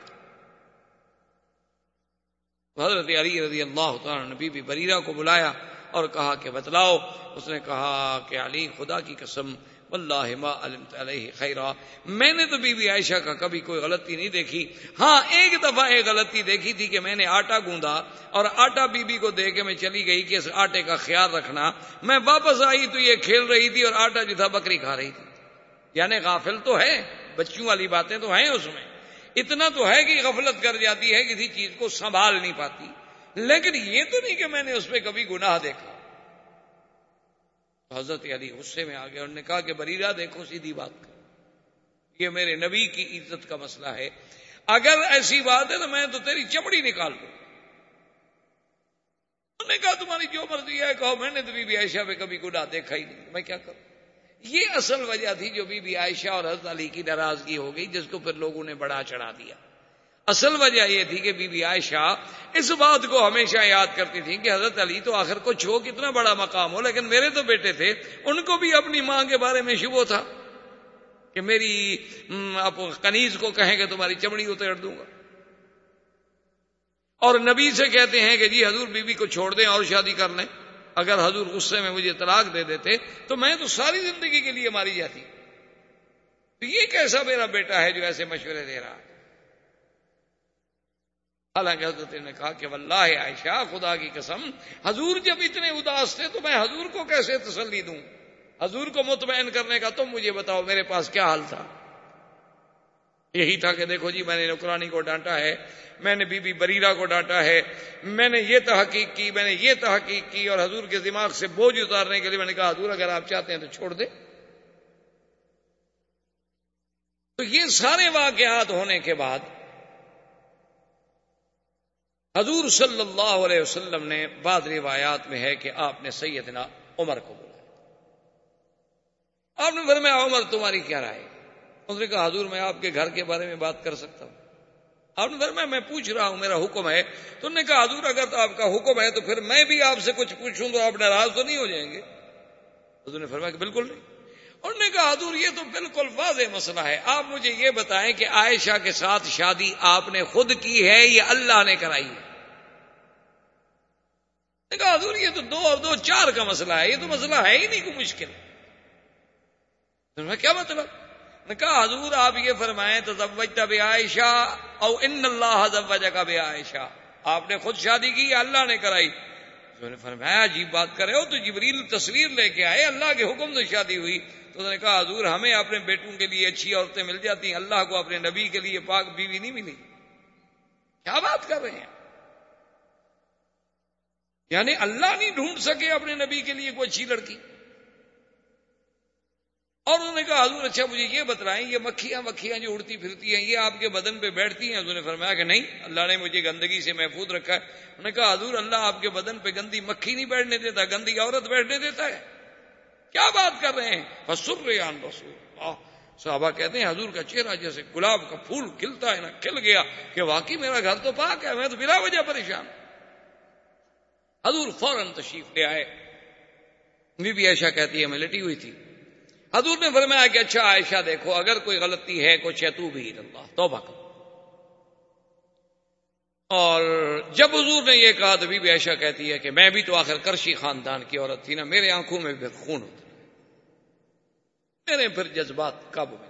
حضرت علی رضی اللہ تعالیٰ نے بی بی بریرا کو بلایا اور کہا کہ بتلاؤ، اس نے کہا کہ علی، خدا کی قسم واللہ ما علمت علیہ خیرہ میں نے تو بی بی عائشہ کا کبھی کوئی غلطی نہیں دیکھی۔ ہاں ایک دفعہ ایک غلطی دیکھی تھی کہ میں نے آٹا گوندا اور آٹا بی بی کو دے کے میں چلی گئی کہ اس آٹے کا خیال رکھنا۔ میں واپس آئی تو یہ کھیل رہی تھی اور آٹا جو تھا بکری کھا رہی تھی۔ یعنی غافل تو ہے بچوں والی باتیں تو ہیں اس میں۔ اتنا تو ہے کہ غفلت کر جاتی ہے، کسی چیز کو سنبھال نہیں پاتی۔ لیکن یہ تو نہیں کہ میں نے اس پہ کبھی گناہ دیکھا۔ حضرت علی غصے میں آ گیا انہوں نے کہا کہ بریرا دیکھو، سیدھی بات کر یہ میرے نبی کی عزت کا مسئلہ ہے۔ اگر ایسی بات ہے تو میں تو تیری چمڑی نکال دوں۔ انہوں نے کہا، تمہاری جو مرضی ہے، کہو۔ میں نے تو بی بی عائشہ پہ کبھی گناہ دیکھا ہی نہیں۔ میں کیا کروں؟ یہ اصل وجہ تھی جو بی بی عائشہ اور حضرت علی کی ناراضگی ہو گئی، جس کو پھر لوگوں نے بڑا چڑھا دیا۔ اصل وجہ یہ تھی کہ بی بی عائشہ اس بات کو ہمیشہ یاد کرتی تھی کہ حضرت علی تو آخر کچھ ہو کتنا بڑا مقام ہو، لیکن میرے تو بیٹے تھے، ان کو بھی اپنی ماں کے بارے میں شبو تھا کہ میری آپ کنیز کو کہیں کہ تمہاری چمڑی اتر دوں گا۔ اور نبی سے کہتے ہیں کہ جی حضور بیوی کو چھوڑ دیں اور شادی کر لیں۔ اگر حضور غصے میں مجھے طلاق دے دیتے تو میں تو ساری زندگی کے لیے ماری جاتی۔ تو یہ کیسا میرا بیٹا ہے جو ایسے مشورے دے رہا ہے؟ حالانکہ حضرت نے کہا کہ واللہ عائشہ، خدا کی قسم، حضور جب اتنے اداس تھے تو میں حضور کو کیسے تسلی دوں؟ حضور کو مطمئن کرنے کا تم مجھے بتاؤ میرے پاس کیا حال تھا؟ یہی تھا کہ دیکھو جی میں نے نکرانی کو ڈانٹا ہے، میں نے بی بی بریرا کو ڈانٹا ہے، میں نے یہ تحقیق کی، میں نے یہ تحقیق کی اور حضور کے دماغ سے بوجھ اتارنے کے لیے میں نے کہا، حضور اگر آپ چاہتے ہیں تو چھوڑ دیں۔ تو یہ سارے واقعات ہونے کے بعد حضور صلی اللہ علیہ وسلم نے بعض روایات میں ہے کہ آپ نے سیدنا عمر کو بولا آپ نے فرمایا، عمر، تمہاری کیا رائے اس نے کہا، حضور، میں آپ کے گھر کے بارے میں بات کر سکتا ہوں۔ آپ نے فرمایا، میں پوچھ رہا ہوں، میرا حکم ہے۔ تو نے کہا، حضور، اگر تو آپ کا حکم ہے تو پھر میں بھی آپ سے کچھ پوچھوں تو آپ ناراض تو نہیں ہو جائیں گے؟ حضور نے فرمایا کہ بالکل نہیں۔ انہوں نے کہا حضور، یہ تو بالکل واضح مسئلہ ہے۔ آپ مجھے یہ بتائیں کہ عائشہ کے ساتھ شادی آپ نے خود کی ہے یا اللہ نے کرائی ہے؟ کہا حضور، یہ تو دو اور دو چار کا مسئلہ ہے، یہ تو مسئلہ ہے ہی نہیں کوئی مشکل۔ کیا مطلب؟ نے کہا حضور، آپ یہ فرمائیں تو بے عائشہ او ان اللہ کا بے عائشہ۔ آپ نے خود شادی کی یا اللہ نے کرائی؟ نے فرمایا، عجیب بات کرے ہو تو جبریل تصویر لے کے آئے، اللہ کے حکم سے شادی ہوئی۔ تو انہوں نے کہا، حضور، ہمیں اپنے بیٹوں کے لیے اچھی عورتیں مل جاتی ہیں، اللہ کو اپنے نبی کے لیے پاک بیوی نہیں ملی۔ کیا بات کر رہے ہیں؟ یعنی اللہ نہیں ڈھونڈ سکے اپنے نبی کے لیے کوئی اچھی لڑکی۔ اور انہوں نے کہا، حضور اچھا مجھے یہ بتلائیں، یہ مکھیاں مکھیاں جو اڑتی پھرتی ہیں، یہ آپ کے بدن پہ بیٹھتی ہیں؟ حضور نے فرمایا کہ نہیں، اللہ نے مجھے گندگی سے محفوظ رکھا ہے۔ انہوں نے کہا، حضور، اللہ آپ کے بدن پہ گندی مکھی نہیں بیٹھنے دیتا، گندی عورت بیٹھنے دیتا ہے۔ کیا بات کر رہے ہیں؟ فسر ریان رسول صحابہ کہتے ہیں، حضور کا چہرہ جیسے گلاب کا پھول کھلتا ہے نا، کھل گیا کہ واقعی میرا گھر تو پاک ہے، میں تو بلا وجہ پریشان حضور فوراً تشریف لے آئے۔ بی بی عائشہ کہتی ہے، میں لٹی ہوئی تھی۔ حضور نے فرمایا کہ اچھا عائشہ دیکھو، اگر کوئی غلطی ہے کچھ ہے تو بھی اللہ، توبہ کر اور جب حضور نے یہ کہا تو بی بی عائشہ کہتی ہے کہ میں بھی تو آخر کرشی خاندان کی عورت تھی نا، میرے آنکھوں میں پھر خون ہوتا میرے پھر جذبات قابو میں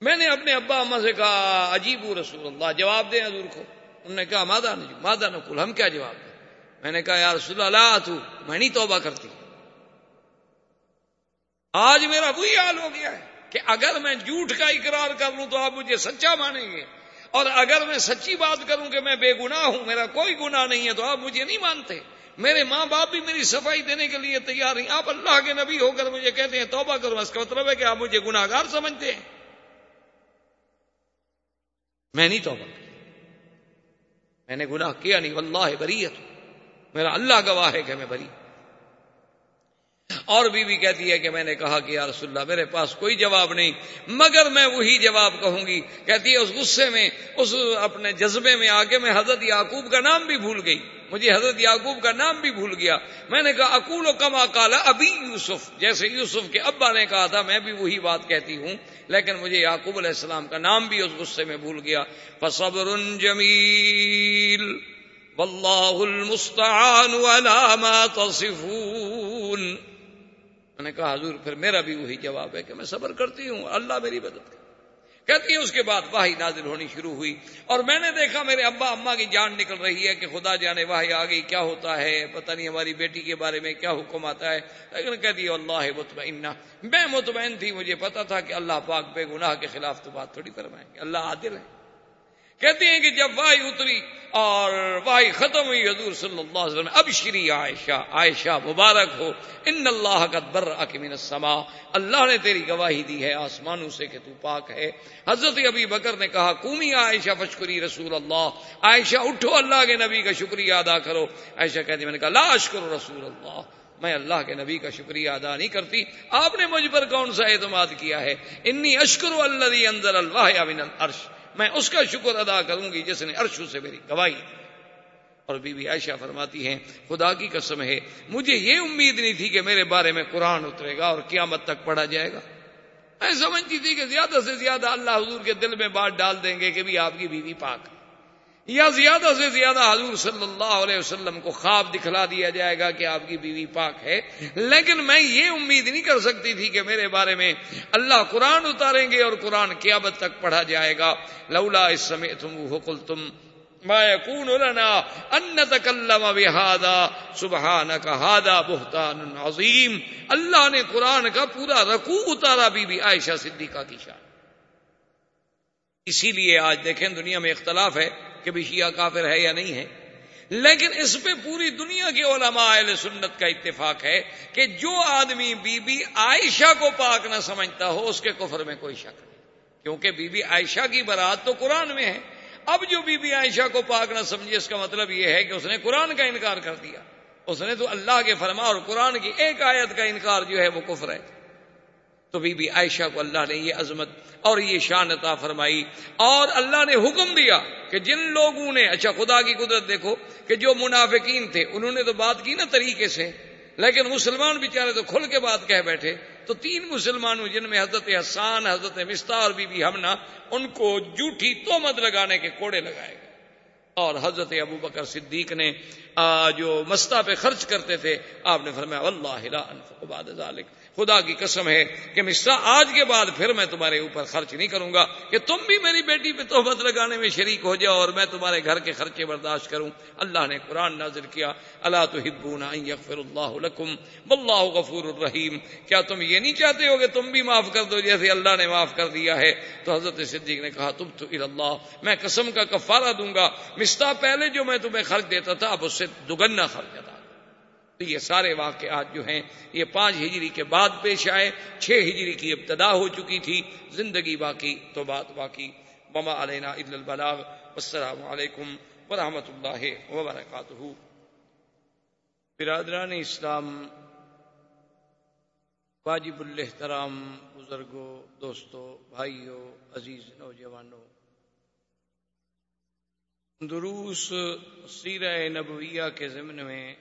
میں نے اپنے ابا اما سے کہا، عجیب رسول اللہ، جواب دیں حضور کو۔ انہوں نے کہا، مادہ نہیں مادہ نقول ہم کیا جواب دیں؟ میں نے کہا یار رسول اللہ تو، میں نہیں توبہ کرتی۔ آج میرا وہی حال ہو گیا ہے کہ اگر میں جھوٹ کا اقرار کر لوں تو آپ مجھے سچا مانیں گے۔ اور اگر میں سچی بات کروں کہ میں بے گناہ ہوں، میرا کوئی گناہ نہیں ہے، تو آپ مجھے نہیں مانتے۔ میرے ماں باپ بھی میری صفائی دینے کے لیے تیار نہیں آپ اللہ کے نبی ہو کر مجھے کہتے ہیں، توبہ کرو، اس کا مطلب ہے کہ آپ مجھے گناہ گار سمجھتے ہیں۔ میں نہیں توبہ میں نے گناہ کیا نہیں، واللہ بریت میرا اللہ گواہ ہے کہ میں بری اور بی بی کہتی ہے کہ میں نے کہا کہ یا رسول اللہ، میرے پاس کوئی جواب نہیں، مگر میں وہی جواب کہوں گی۔ کہتی ہے، اس غصے میں، اس اپنے جذبے میں آگے میں حضرت یعقوب کا نام بھی بھول گئی۔ مجھے حضرت یعقوب کا نام بھی بھول گیا۔ میں نے کہا اکول و کما کالا ابھی یوسف۔ جیسے یوسف کے ابا نے کہا تھا، میں بھی وہی بات کہتی ہوں۔ لیکن مجھے یعقوب علیہ السلام کا نام بھی اس غصے میں بھول گیا۔ فصبر جمیل۔ واللہ المستعان على ما تصفون۔ میں نے کہا حضور، پھر میرا بھی وہی جواب ہے کہ میں صبر کرتی ہوں، اللہ میری مدد کر کہتی ہے اس کے بعد واہی نازل ہونی شروع ہوئی اور میں نے دیکھا میرے ابا اما کی جان نکل رہی ہے کہ خدا جانے واہی آ گئی، کیا ہوتا ہے، پتہ نہیں ہماری بیٹی کے بارے میں کیا حکم آتا ہے۔ لیکن کہتی ہے اللہ مطمئن میں مطمئن تھی، مجھے پتا تھا کہ اللہ پاک بے گناہ کے خلاف تو بات تھوڑی فرمائیں گے، اللہ عادل ہے۔ کہتے ہیں کہ جب واہی اتری اور واہی ختم ہوئی، حضور صلی اللہ علیہ وسلم، اب شری عائشہ عائشہ مبارک ہو، ان اللہ کا بر اکمن السما اللہ نے تیری گواہی دی ہے آسمانوں سے کہ تو پاک ہے۔ حضرت ابی بکر نے کہا کومی عائشہ، فشکری رسول اللہ۔ عائشہ، اٹھو اللہ کے نبی کا شکریہ ادا کرو۔ عائشہ کہتی میں نے کہا، لا اشکر رسول اللہ۔ میں اللہ کے نبی کا شکریہ ادا نہیں کرتی۔ آپ نے مجھ پر کون سا اعتماد کیا ہے؟ انی اشکر اللہ اندر اللہ من العرش۔ میں اس کا شکر ادا کروں گی جس نے ارشو سے میری گواہی اور بی بی عائشہ فرماتی ہیں، خدا کی قسم ہے، مجھے یہ امید نہیں تھی کہ میرے بارے میں قرآن اترے گا اور قیامت تک پڑھا جائے گا۔ میں سمجھتی تھی کہ زیادہ سے زیادہ اللہ حضور کے دل میں بات ڈال دیں گے کہ بھی آپ کی بیوی پاک یا زیادہ سے زیادہ حضور صلی اللہ علیہ وسلم کو خواب دکھلا دیا جائے گا کہ آپ کی بیوی پاک ہے۔ لیکن میں یہ امید نہیں کر سکتی تھی کہ میرے بارے میں اللہ قرآن اتاریں گے اور قرآن قیامت تک پڑھا جائے گا۔ لولا اس سمے تم حکل تم بہتان عظیم۔ اللہ نے قرآن کا پورا رقو اتارا، بی بی عائشہ صدیقہ کی شان۔ اسی لیے آج دیکھیں دنیا میں اختلاف ہے۔ کہ بھی شیعہ کافر ہے یا نہیں ہے۔ لیکن اس پہ پوری دنیا کے علماء اہل سنت کا اتفاق ہے کہ جو آدمی بی بی عائشہ کو پاک نہ سمجھتا ہو، اس کے کفر میں کوئی شک نہیں۔ کیونکہ بی بی عائشہ کی برات تو قرآن میں ہے۔ اب جو بی بی عائشہ کو پاک نہ سمجھے، اس کا مطلب یہ ہے کہ اس نے قرآن کا انکار کر دیا۔ اس نے تو اللہ کے فرما اور قرآن کی ایک آیت کا انکار جو ہے وہ کفر ہے۔ تو بی بی عائشہ کو اللہ نے یہ عظمت اور یہ شان عطا فرمائی اور اللہ نے حکم دیا کہ جن لوگوں نے اچھا خدا کی قدرت دیکھو کہ جو منافقین تھے، انہوں نے تو بات کی نا طریقے سے، لیکن مسلمان بیچارے تو کھل کے بات کہہ بیٹھے۔ تو تین مسلمانوں جن میں حضرت حسان، حضرت مستا اور بی بی ہمنا، ان کو جھوٹھی تومت لگانے کے کوڑے لگائے گئے۔ اور حضرت ابو بکر صدیق نے جو مستا پہ خرچ کرتے تھے، آپ نے فرمایا اللہ ذالک خدا کی قسم ہے کہ مسرا آج کے بعد پھر میں تمہارے اوپر خرچ نہیں کروں گا کہ تم بھی میری بیٹی پہ تحبت لگانے میں شریک ہو جاؤ اور میں تمہارے گھر کے خرچے برداشت کروں۔ اللہ نے قرآن نازل کیا۔ اللہ تو ہبونا یغفر اللہ لکم واللہ غفور الرحیم۔ کیا تم یہ نہیں چاہتے ہو کہ تم بھی معاف کر دو جیسے اللہ نے معاف کر دیا ہے؟ تو حضرت صدیق نے کہا، تم تو اللہ میں قسم کا کفارہ دوں گا۔ مستا پہلے جو میں تمہیں خرچ دیتا تھا، اب اس سے دگنا خرچ ادا تو یہ سارے واقعات جو ہیں، یہ پانچ ہجری کے بعد پیش آئے، چھ ہجری کی ابتدا ہو چکی تھی، زندگی باقی، تو بات باقی۔ مما علینا عید البلاغ۔ السلام علیکم ورحمۃ اللہ وبرکاتہ۔ برادران اسلام، واجب الحترام بزرگوں، دوستوں، بھائیوں، عزیز نوجوانوں۔ دروس سیرہ نبویہ کے ضمن میں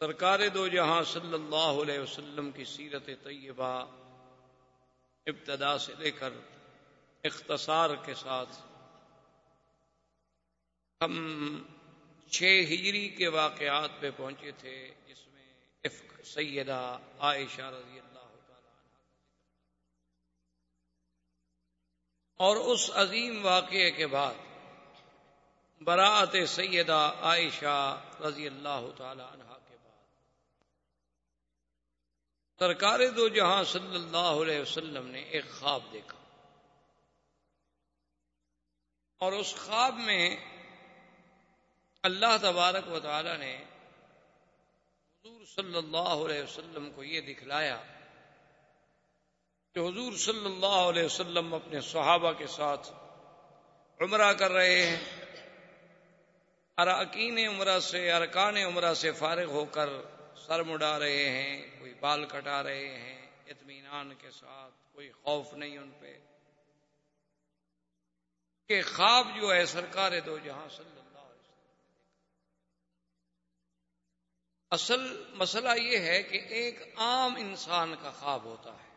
سرکار دو جہاں صلی اللہ علیہ وسلم کی سیرت طیبہ ابتدا سے لے کر اختصار کے ساتھ ہم چھ ہجری کے واقعات پہ پہنچے تھے، جس میں افق سیدہ عائشہ رضی اللہ تعالی اور اس عظیم واقعے کے بعد برات سیدہ عائشہ رضی اللہ تعالی عنہ سرکار دو جہاں صلی اللہ علیہ وسلم نے ایک خواب دیکھا۔ اور اس خواب میں اللہ تبارک و تعالی نے حضور صلی اللہ علیہ وسلم کو یہ دکھلایا کہ حضور صلی اللہ علیہ وسلم اپنے صحابہ کے ساتھ عمرہ کر رہے ہیں۔ اراکین عمرہ سے، ارکان عمرہ سے فارغ ہو کر سر مڈا رہے ہیں، کوئی بال کٹا رہے ہیں، اطمینان کے ساتھ، کوئی خوف نہیں ان پہ۔ کہ خواب جو ہے، سرکار دو جہاں صلی اللہ علیہ وسلم اصل مسئلہ یہ ہے کہ ایک عام انسان کا خواب ہوتا ہے۔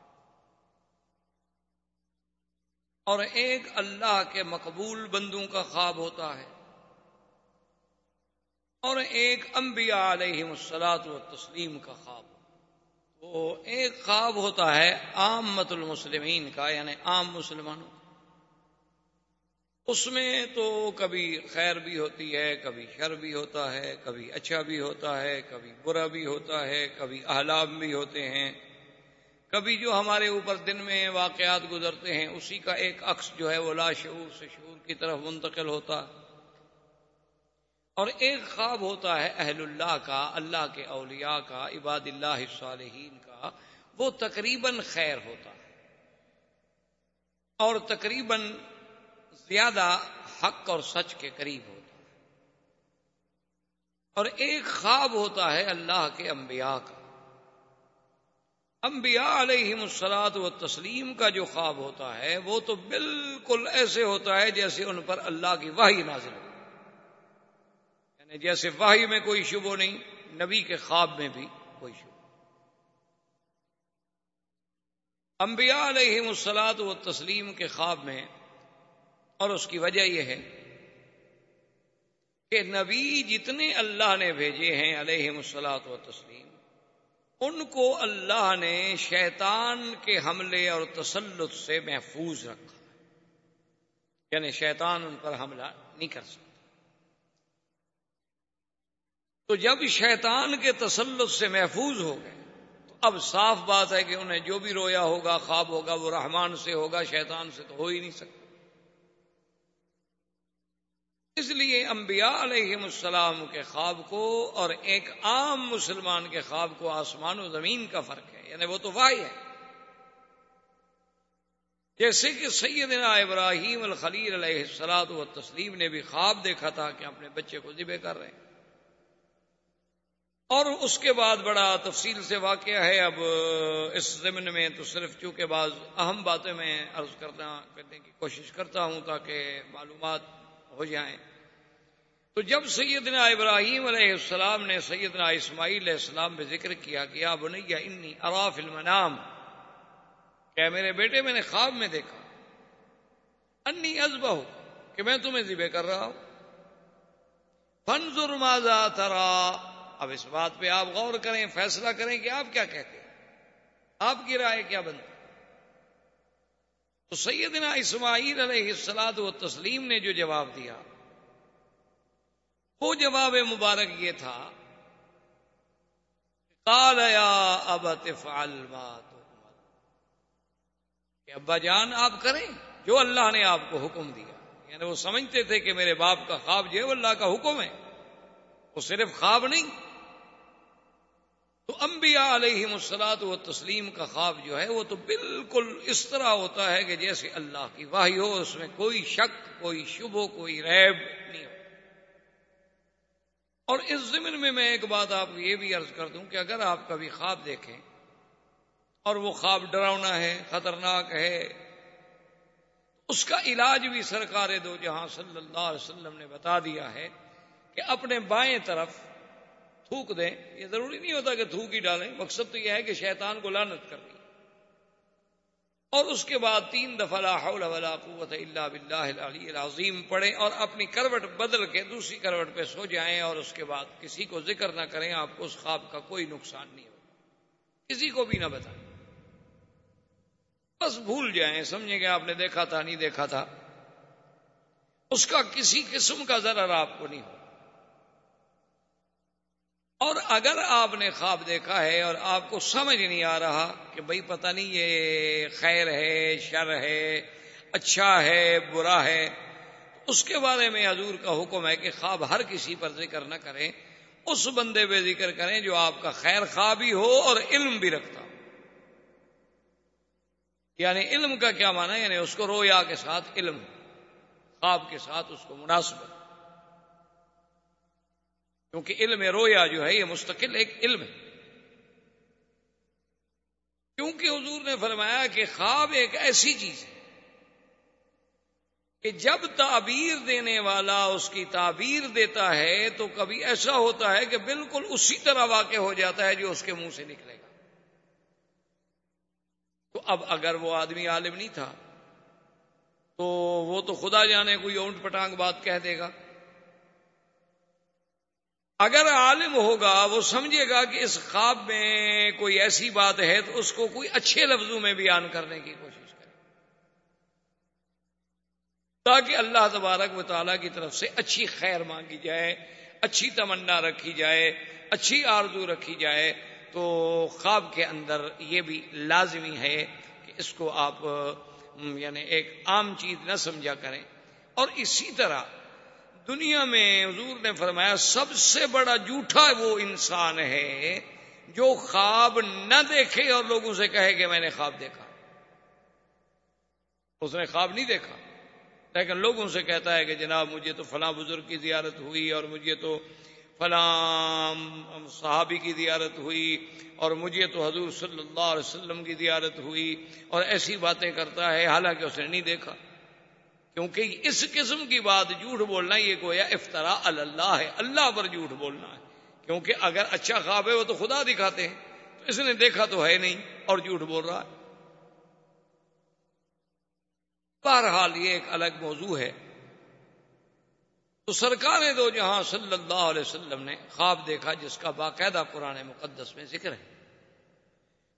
اور ایک اللہ کے مقبول بندوں کا خواب ہوتا ہے۔ اور ایک انبیاء علیہ السلاط و تسلیم کا خواب۔ تو ایک خواب ہوتا ہے عام مت المسلمین کا یعنی عام مسلمانوں۔ اس میں تو کبھی خیر بھی ہوتی ہے، کبھی شر بھی ہوتا ہے، کبھی اچھا بھی ہوتا ہے، کبھی برا بھی ہوتا ہے، کبھی احلام بھی ہوتے ہیں۔ کبھی جو ہمارے اوپر دن میں واقعات گزرتے ہیں، اسی کا ایک عکس جو ہے وہ لا شعور سے شعور کی طرف منتقل ہوتا۔ ہے اور ایک خواب ہوتا ہے اہل اللہ کا، اللہ کے اولیاء کا، عباد اللہ صالحین کا، وہ تقریباً خیر ہوتا ہے۔ اور تقریباً زیادہ حق اور سچ کے قریب ہوتا ہے۔ اور ایک خواب ہوتا ہے اللہ کے انبیاء کا۔ انبیاء علیہ مسلاد و تسلیم کا جو خواب ہوتا ہے، وہ تو بالکل ایسے ہوتا ہے جیسے ان پر اللہ کی واہی نازل ہو جیسے واہی میں کوئی شبو نہیں، نبی کے خواب میں بھی کوئی شبو انبیاء علیہ مسلاد و تسلیم کے خواب میں، اور اس کی وجہ یہ ہے کہ نبی جتنے اللہ نے بھیجے ہیں علیہ مسلاط و تسلیم ان کو اللہ نے شیطان کے حملے اور تسلط سے محفوظ رکھا۔ یعنی شیطان ان پر حملہ نہیں کر سکتا۔ تو جب شیطان کے تسلط سے محفوظ ہو گئے، تو اب صاف بات ہے کہ انہیں جو بھی رویا ہوگا، خواب ہوگا، وہ رحمان سے ہوگا، شیطان سے تو ہو ہی نہیں سکتا۔ اس لیے انبیاء علیہ السلام کے خواب کو اور ایک عام مسلمان کے خواب کو آسمان و زمین کا فرق ہے یعنی وہ تو وائی ہے۔ جیسے کہ سیدنا ابراہیم الخلیل علیہ السلاد و تسلیم نے بھی خواب دیکھا تھا کہ اپنے بچے کو ذبح کر رہے ہیں۔ اور اس کے بعد بڑا تفصیل سے واقعہ ہے۔ اب اس زمن میں تو صرف چونکہ بعض اہم باتیں میں عرض کرنا کرنے کی کوشش کرتا ہوں تاکہ معلومات ہو جائیں۔ تو جب سیدنا ابراہیم علیہ السلام نے سیدنا اسماعیل علیہ السلام پہ ذکر کیا کہ یا بنیا انی اراف المنام کیا میرے بیٹے میں نے خواب میں دیکھا، انی ازبہ ہو کہ میں تمہیں ذبح کر رہا ہوں۔ فنزر ماذا ترا اب اس بات پہ آپ غور کریں، فیصلہ کریں کہ آپ کیا کہتے ہیں؟ آپ کی رائے کیا بنتی؟ تو سیدنا اسماعیل علیہ السلاد و تسلیم نے جو جواب دیا، وہ جواب مبارک یہ تھا یا اب تفعل ما کہ ابا جان، آپ کریں جو اللہ نے آپ کو حکم دیا۔ یعنی وہ سمجھتے تھے کہ میرے باپ کا خواب جو ہے، وہ اللہ کا حکم ہے۔ وہ صرف خواب نہیں تو انبیاء علیہ مسلاط و تسلیم کا خواب جو ہے وہ تو بالکل اس طرح ہوتا ہے کہ جیسے اللہ کی واہی ہو، اس میں کوئی شک، کوئی شبہ، کوئی ریب نہیں ہو۔ اور اس زمن میں میں ایک بات آپ کو یہ بھی عرض کر دوں کہ اگر آپ کبھی خواب دیکھیں اور وہ خواب ڈراؤنا ہے، خطرناک ہے، اس کا علاج بھی سرکار دو جہاں صلی اللہ علیہ وسلم نے بتا دیا ہے کہ اپنے بائیں طرف تھوک دیں، یہ ضروری نہیں ہوتا کہ تھوک ہی ڈالیں، مقصد تو یہ ہے کہ شیطان کو لانت کر اور اس کے بعد تین دفعہ لا حول ولا قوت الا باللہ العلی العظیم پڑھیں اور اپنی کروٹ بدل کے دوسری کروٹ پہ سو جائیں اور اس کے بعد کسی کو ذکر نہ کریں، آپ کو اس خواب کا کوئی نقصان نہیں ہو کسی کو بھی نہ بتائیں۔ بس بھول جائیں، سمجھیں کہ آپ نے دیکھا تھا، نہیں دیکھا تھا۔ اس کا کسی قسم کا ضرر آپ کو نہیں ہو اور اگر آپ نے خواب دیکھا ہے اور آپ کو سمجھ نہیں آ رہا کہ بھائی پتہ نہیں یہ خیر ہے، شر ہے اچھا ہے، برا ہے اس کے بارے میں حضور کا حکم ہے کہ خواب ہر کسی پر ذکر نہ کریں۔ اس بندے پہ ذکر کریں جو آپ کا خیر خواب بھی ہو اور علم بھی رکھتا ہو۔ یعنی علم کا کیا مانا یعنی اس کو رویا کے ساتھ علم، خواب کے ساتھ اس کو مناسب۔ کیونکہ علم رویا جو ہے یہ مستقل ایک علم ہے۔ کیونکہ حضور نے فرمایا کہ خواب ایک ایسی چیز ہے کہ جب تعبیر دینے والا اس کی تعبیر دیتا ہے تو کبھی ایسا ہوتا ہے کہ بالکل اسی طرح واقع ہو جاتا ہے جو اس کے منہ سے نکلے گا۔ تو اب اگر وہ آدمی عالم نہیں تھا تو وہ تو خدا جانے کوئی اونٹ پٹانگ بات کہہ دے گا۔ اگر عالم ہوگا، وہ سمجھے گا کہ اس خواب میں کوئی ایسی بات ہے تو اس کو کوئی اچھے لفظوں میں بیان کرنے کی کوشش کرے۔ تاکہ اللہ تبارک و تعالیٰ کی طرف سے اچھی خیر مانگی جائے، اچھی تمنا رکھی جائے، اچھی آرزو رکھی جائے، تو خواب کے اندر یہ بھی لازمی ہے کہ اس کو آپ یعنی ایک عام چیز نہ سمجھا کریں۔ اور اسی طرح دنیا میں حضور نے فرمایا، سب سے بڑا جھوٹا وہ انسان ہے جو خواب نہ دیکھے اور لوگوں سے کہے کہ میں نے خواب دیکھا۔ اس نے خواب نہیں دیکھا۔ لیکن لوگوں سے کہتا ہے کہ جناب، مجھے تو فلاں بزرگ کی زیارت ہوئی اور مجھے تو فلاں صحابی کی زیارت ہوئی اور مجھے تو حضور صلی اللہ علیہ وسلم کی زیارت ہوئی اور ایسی باتیں کرتا ہے، حالانکہ اس نے نہیں دیکھا۔ کیونکہ اس قسم کی بات جھوٹ بولنا یہ گویا افطرا اللہ ہے، اللہ پر جھوٹ بولنا ہے۔ کیونکہ اگر اچھا خواب ہے وہ تو خدا دکھاتے ہیں، تو اس نے دیکھا تو ہے نہیں اور جھوٹ بول رہا ہے۔ بہرحال یہ ایک الگ موضوع ہے۔ تو سرکار دو جہاں صلی اللہ علیہ وسلم نے خواب دیکھا جس کا باقاعدہ قرآن مقدس میں ذکر ہے۔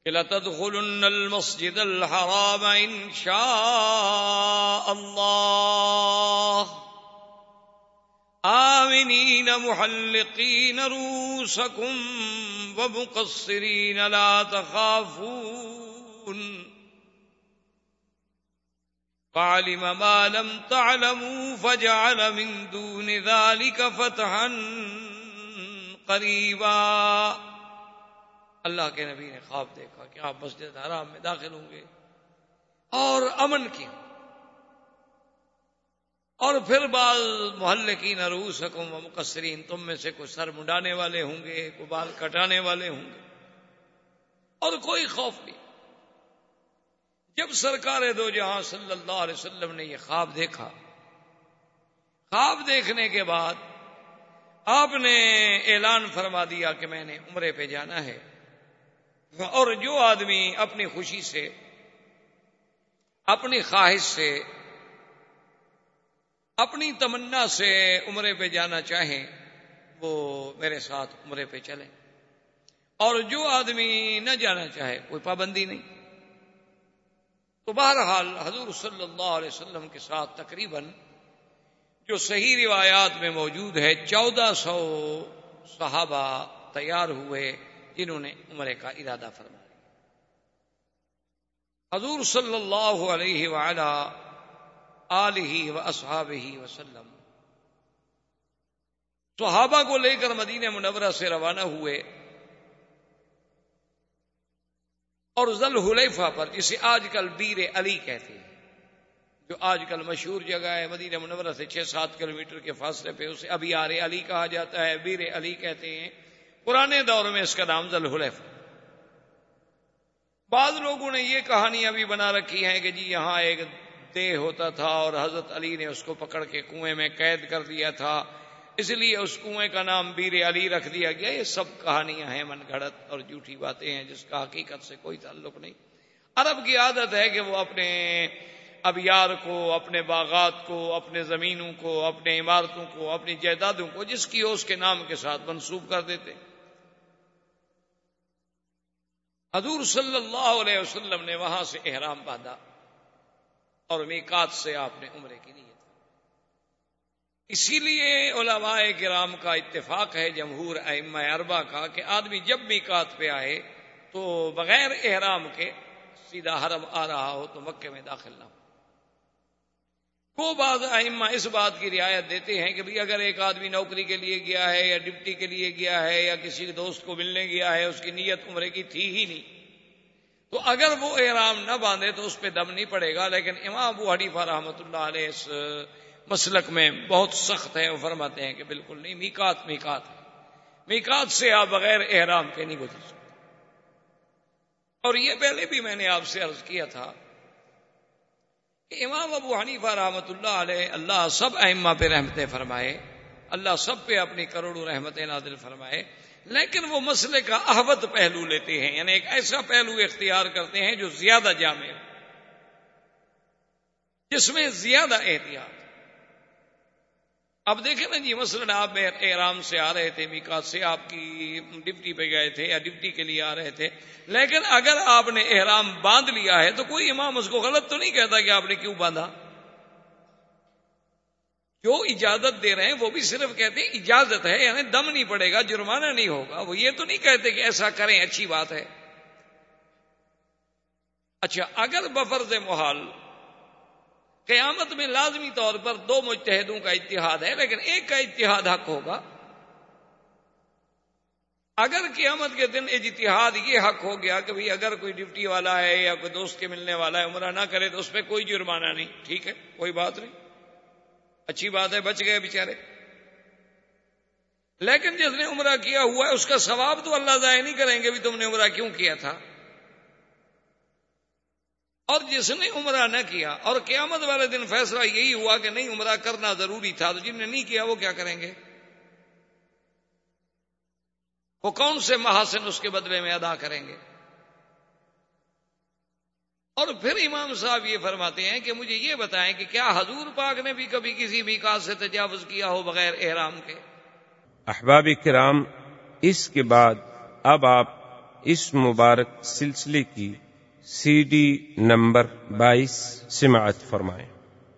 لتدخلن المسجد الحرام إن شاء الله. آمنين محلقين روسكم ومقصرين لا تخافون. فعلم ما لم تعلموا فجعل من دون ذلك فتحا قريبا. اللہ کے نبی نے خواب دیکھا کہ آپ مسجد حرام میں داخل ہوں گے اور امن کی اور پھر بعض محلے کی نروس حکم و مقصرین تم میں سے کوئی سر منڈانے والے ہوں گے، کوئی بال کٹانے والے ہوں گے۔ اور کوئی خوف نہیں۔ جب سرکار دو جہاں صلی اللہ علیہ وسلم نے یہ خواب دیکھا، خواب دیکھنے کے بعد آپ نے اعلان فرما دیا کہ میں نے عمرے پہ جانا ہے۔ اور جو آدمی اپنی خوشی سے، اپنی خواہش سے، اپنی تمنا سے عمرے پہ جانا چاہیں وہ میرے ساتھ عمرے پہ چلیں اور جو آدمی نہ جانا چاہے، کوئی پابندی نہیں۔ تو بہرحال حضور صلی اللہ علیہ وسلم کے ساتھ تقریباً جو صحیح روایات میں موجود ہے، چودہ سو صحابہ تیار ہوئے۔ جنہوں نے عمرے کا ارادہ فرمایا۔ حضور صلی اللہ علیہ وعلا و اصحاب ہی وسلم صحابہ کو لے کر مدینہ منورہ سے روانہ ہوئے اور ذل حلیفہ پر جسے آج کل بیر علی کہتے ہیں، جو آج کل مشہور جگہ ہے مدینہ منورہ سے چھ سات کلومیٹر کے فاصلے پہ، اسے ابھی آر علی کہا جاتا ہے، بیر علی کہتے ہیں۔ پرانے دور میں اس کا نام ذلحلیفہ بعض لوگوں نے یہ کہانیاں بھی بنا رکھی ہیں کہ جی یہاں ایک دہ ہوتا تھا اور حضرت علی نے اس کو پکڑ کے کنویں میں قید کر دیا تھا۔ اس لیے اس کنویں کا نام بیر علی رکھ دیا گیا۔ یہ سب کہانیاں ہیں، من گھڑت اور جھوٹی باتیں ہیں جس کا حقیقت سے کوئی تعلق نہیں۔ عرب کی عادت ہے کہ وہ اپنے ابیار کو، اپنے باغات کو، اپنے زمینوں کو، اپنے عمارتوں کو، اپنی جائیدادوں کو، جس کی ہو اس کے نام کے ساتھ منسوخ کر دیتے۔ حضور صلی اللہ علیہ وسلم نے وہاں سے احرام باندھا اور میکات سے آپ نے عمرے کی نیت اسی لیے علماء کرام کا اتفاق ہے، جمہور ائمہ اربا کا کہ آدمی جب میکات پہ آئے تو بغیر احرام کے سیدھا حرم آ رہا ہو تو مکے میں داخل نہ ہو۔ کو بعض ائمہ اس بات کی رعایت دیتے ہیں کہ اگر ایک آدمی نوکری کے لیے گیا ہے یا ڈپٹی کے لیے گیا ہے یا کسی دوست کو ملنے گیا ہے، اس کی نیت عمرے کی تھی ہی نہیں۔ تو اگر وہ احرام نہ باندھے تو اس پہ دم نہیں پڑے گا، لیکن امام ابو حنیفہ رحمۃ اللہ علیہ اس مسلک میں بہت سخت ہے وہ فرماتے ہیں کہ بالکل نہیں میکات میکات ہے۔ میکات سے آپ بغیر احرام کے نہیں گزر سکتے۔ اور یہ پہلے بھی میں نے آپ سے عرض کیا تھا امام ابو حنیفہ رحمۃ اللہ علیہ، اللہ سب اہما پہ رحمتیں فرمائے، اللہ سب پہ اپنی کروڑوں رحمتیں نازل فرمائے، لیکن وہ مسئلے کا احبت پہلو لیتے ہیں یعنی ایک ایسا پہلو اختیار کرتے ہیں جو زیادہ جامع جس میں زیادہ احتیاط۔ اب دیکھیں نا جی مثلاً آپ احرام سے آ رہے تھے، میکات سے آپ کی ڈپٹی پہ گئے تھے یا ڈپٹی کے لیے آ رہے تھے، لیکن اگر آپ نے احرام باندھ لیا ہے تو کوئی امام اس کو غلط تو نہیں کہتا کہ آپ نے کیوں باندھا؟ جو اجازت دے رہے ہیں وہ بھی صرف کہتے ہیں اجازت ہے یعنی دم نہیں پڑے گا، جرمانہ نہیں ہوگا۔ وہ یہ تو نہیں کہتے کہ ایسا کریں، اچھی بات ہے۔ اچھا اگر بفرز محال قیامت میں لازمی طور پر دو متحدوں کا اتحاد ہے، لیکن ایک کا اتحاد حق ہوگا۔ اگر قیامت کے دن اجتہاد یہ حق ہو گیا کہ اگر کوئی ڈیوٹی والا ہے یا کوئی دوست کے ملنے والا ہے، عمرہ نہ کرے تو اس پہ کوئی جرمانہ نہیں۔ ٹھیک ہے، کوئی بات نہیں۔ اچھی بات ہے، بچ گئے بےچارے لیکن جس نے عمرہ کیا ہوا ہے، اس کا ثواب تو اللہ ضائع نہیں کریں گے بھی تم نے عمرہ کیوں کیا تھا؟ اور جس نے عمرہ نہ کیا اور قیامت والے دن فیصلہ یہی ہوا کہ نہیں، عمرہ کرنا ضروری تھا، تو جن نے نہیں کیا، وہ کیا کریں گے؟ وہ کون سے محاسن اس کے بدلے میں ادا کریں گے؟ اور پھر امام صاحب یہ فرماتے ہیں کہ مجھے یہ بتائیں کہ کیا حضور پاک نے بھی کبھی کسی بھی کاج سے تجاوز کیا ہو بغیر احرام کے؟ احباب کرام، اس کے بعد اب آپ اس مبارک سلسلے کی سی ڈی نمبر بائیس سماعت فرمائیں۔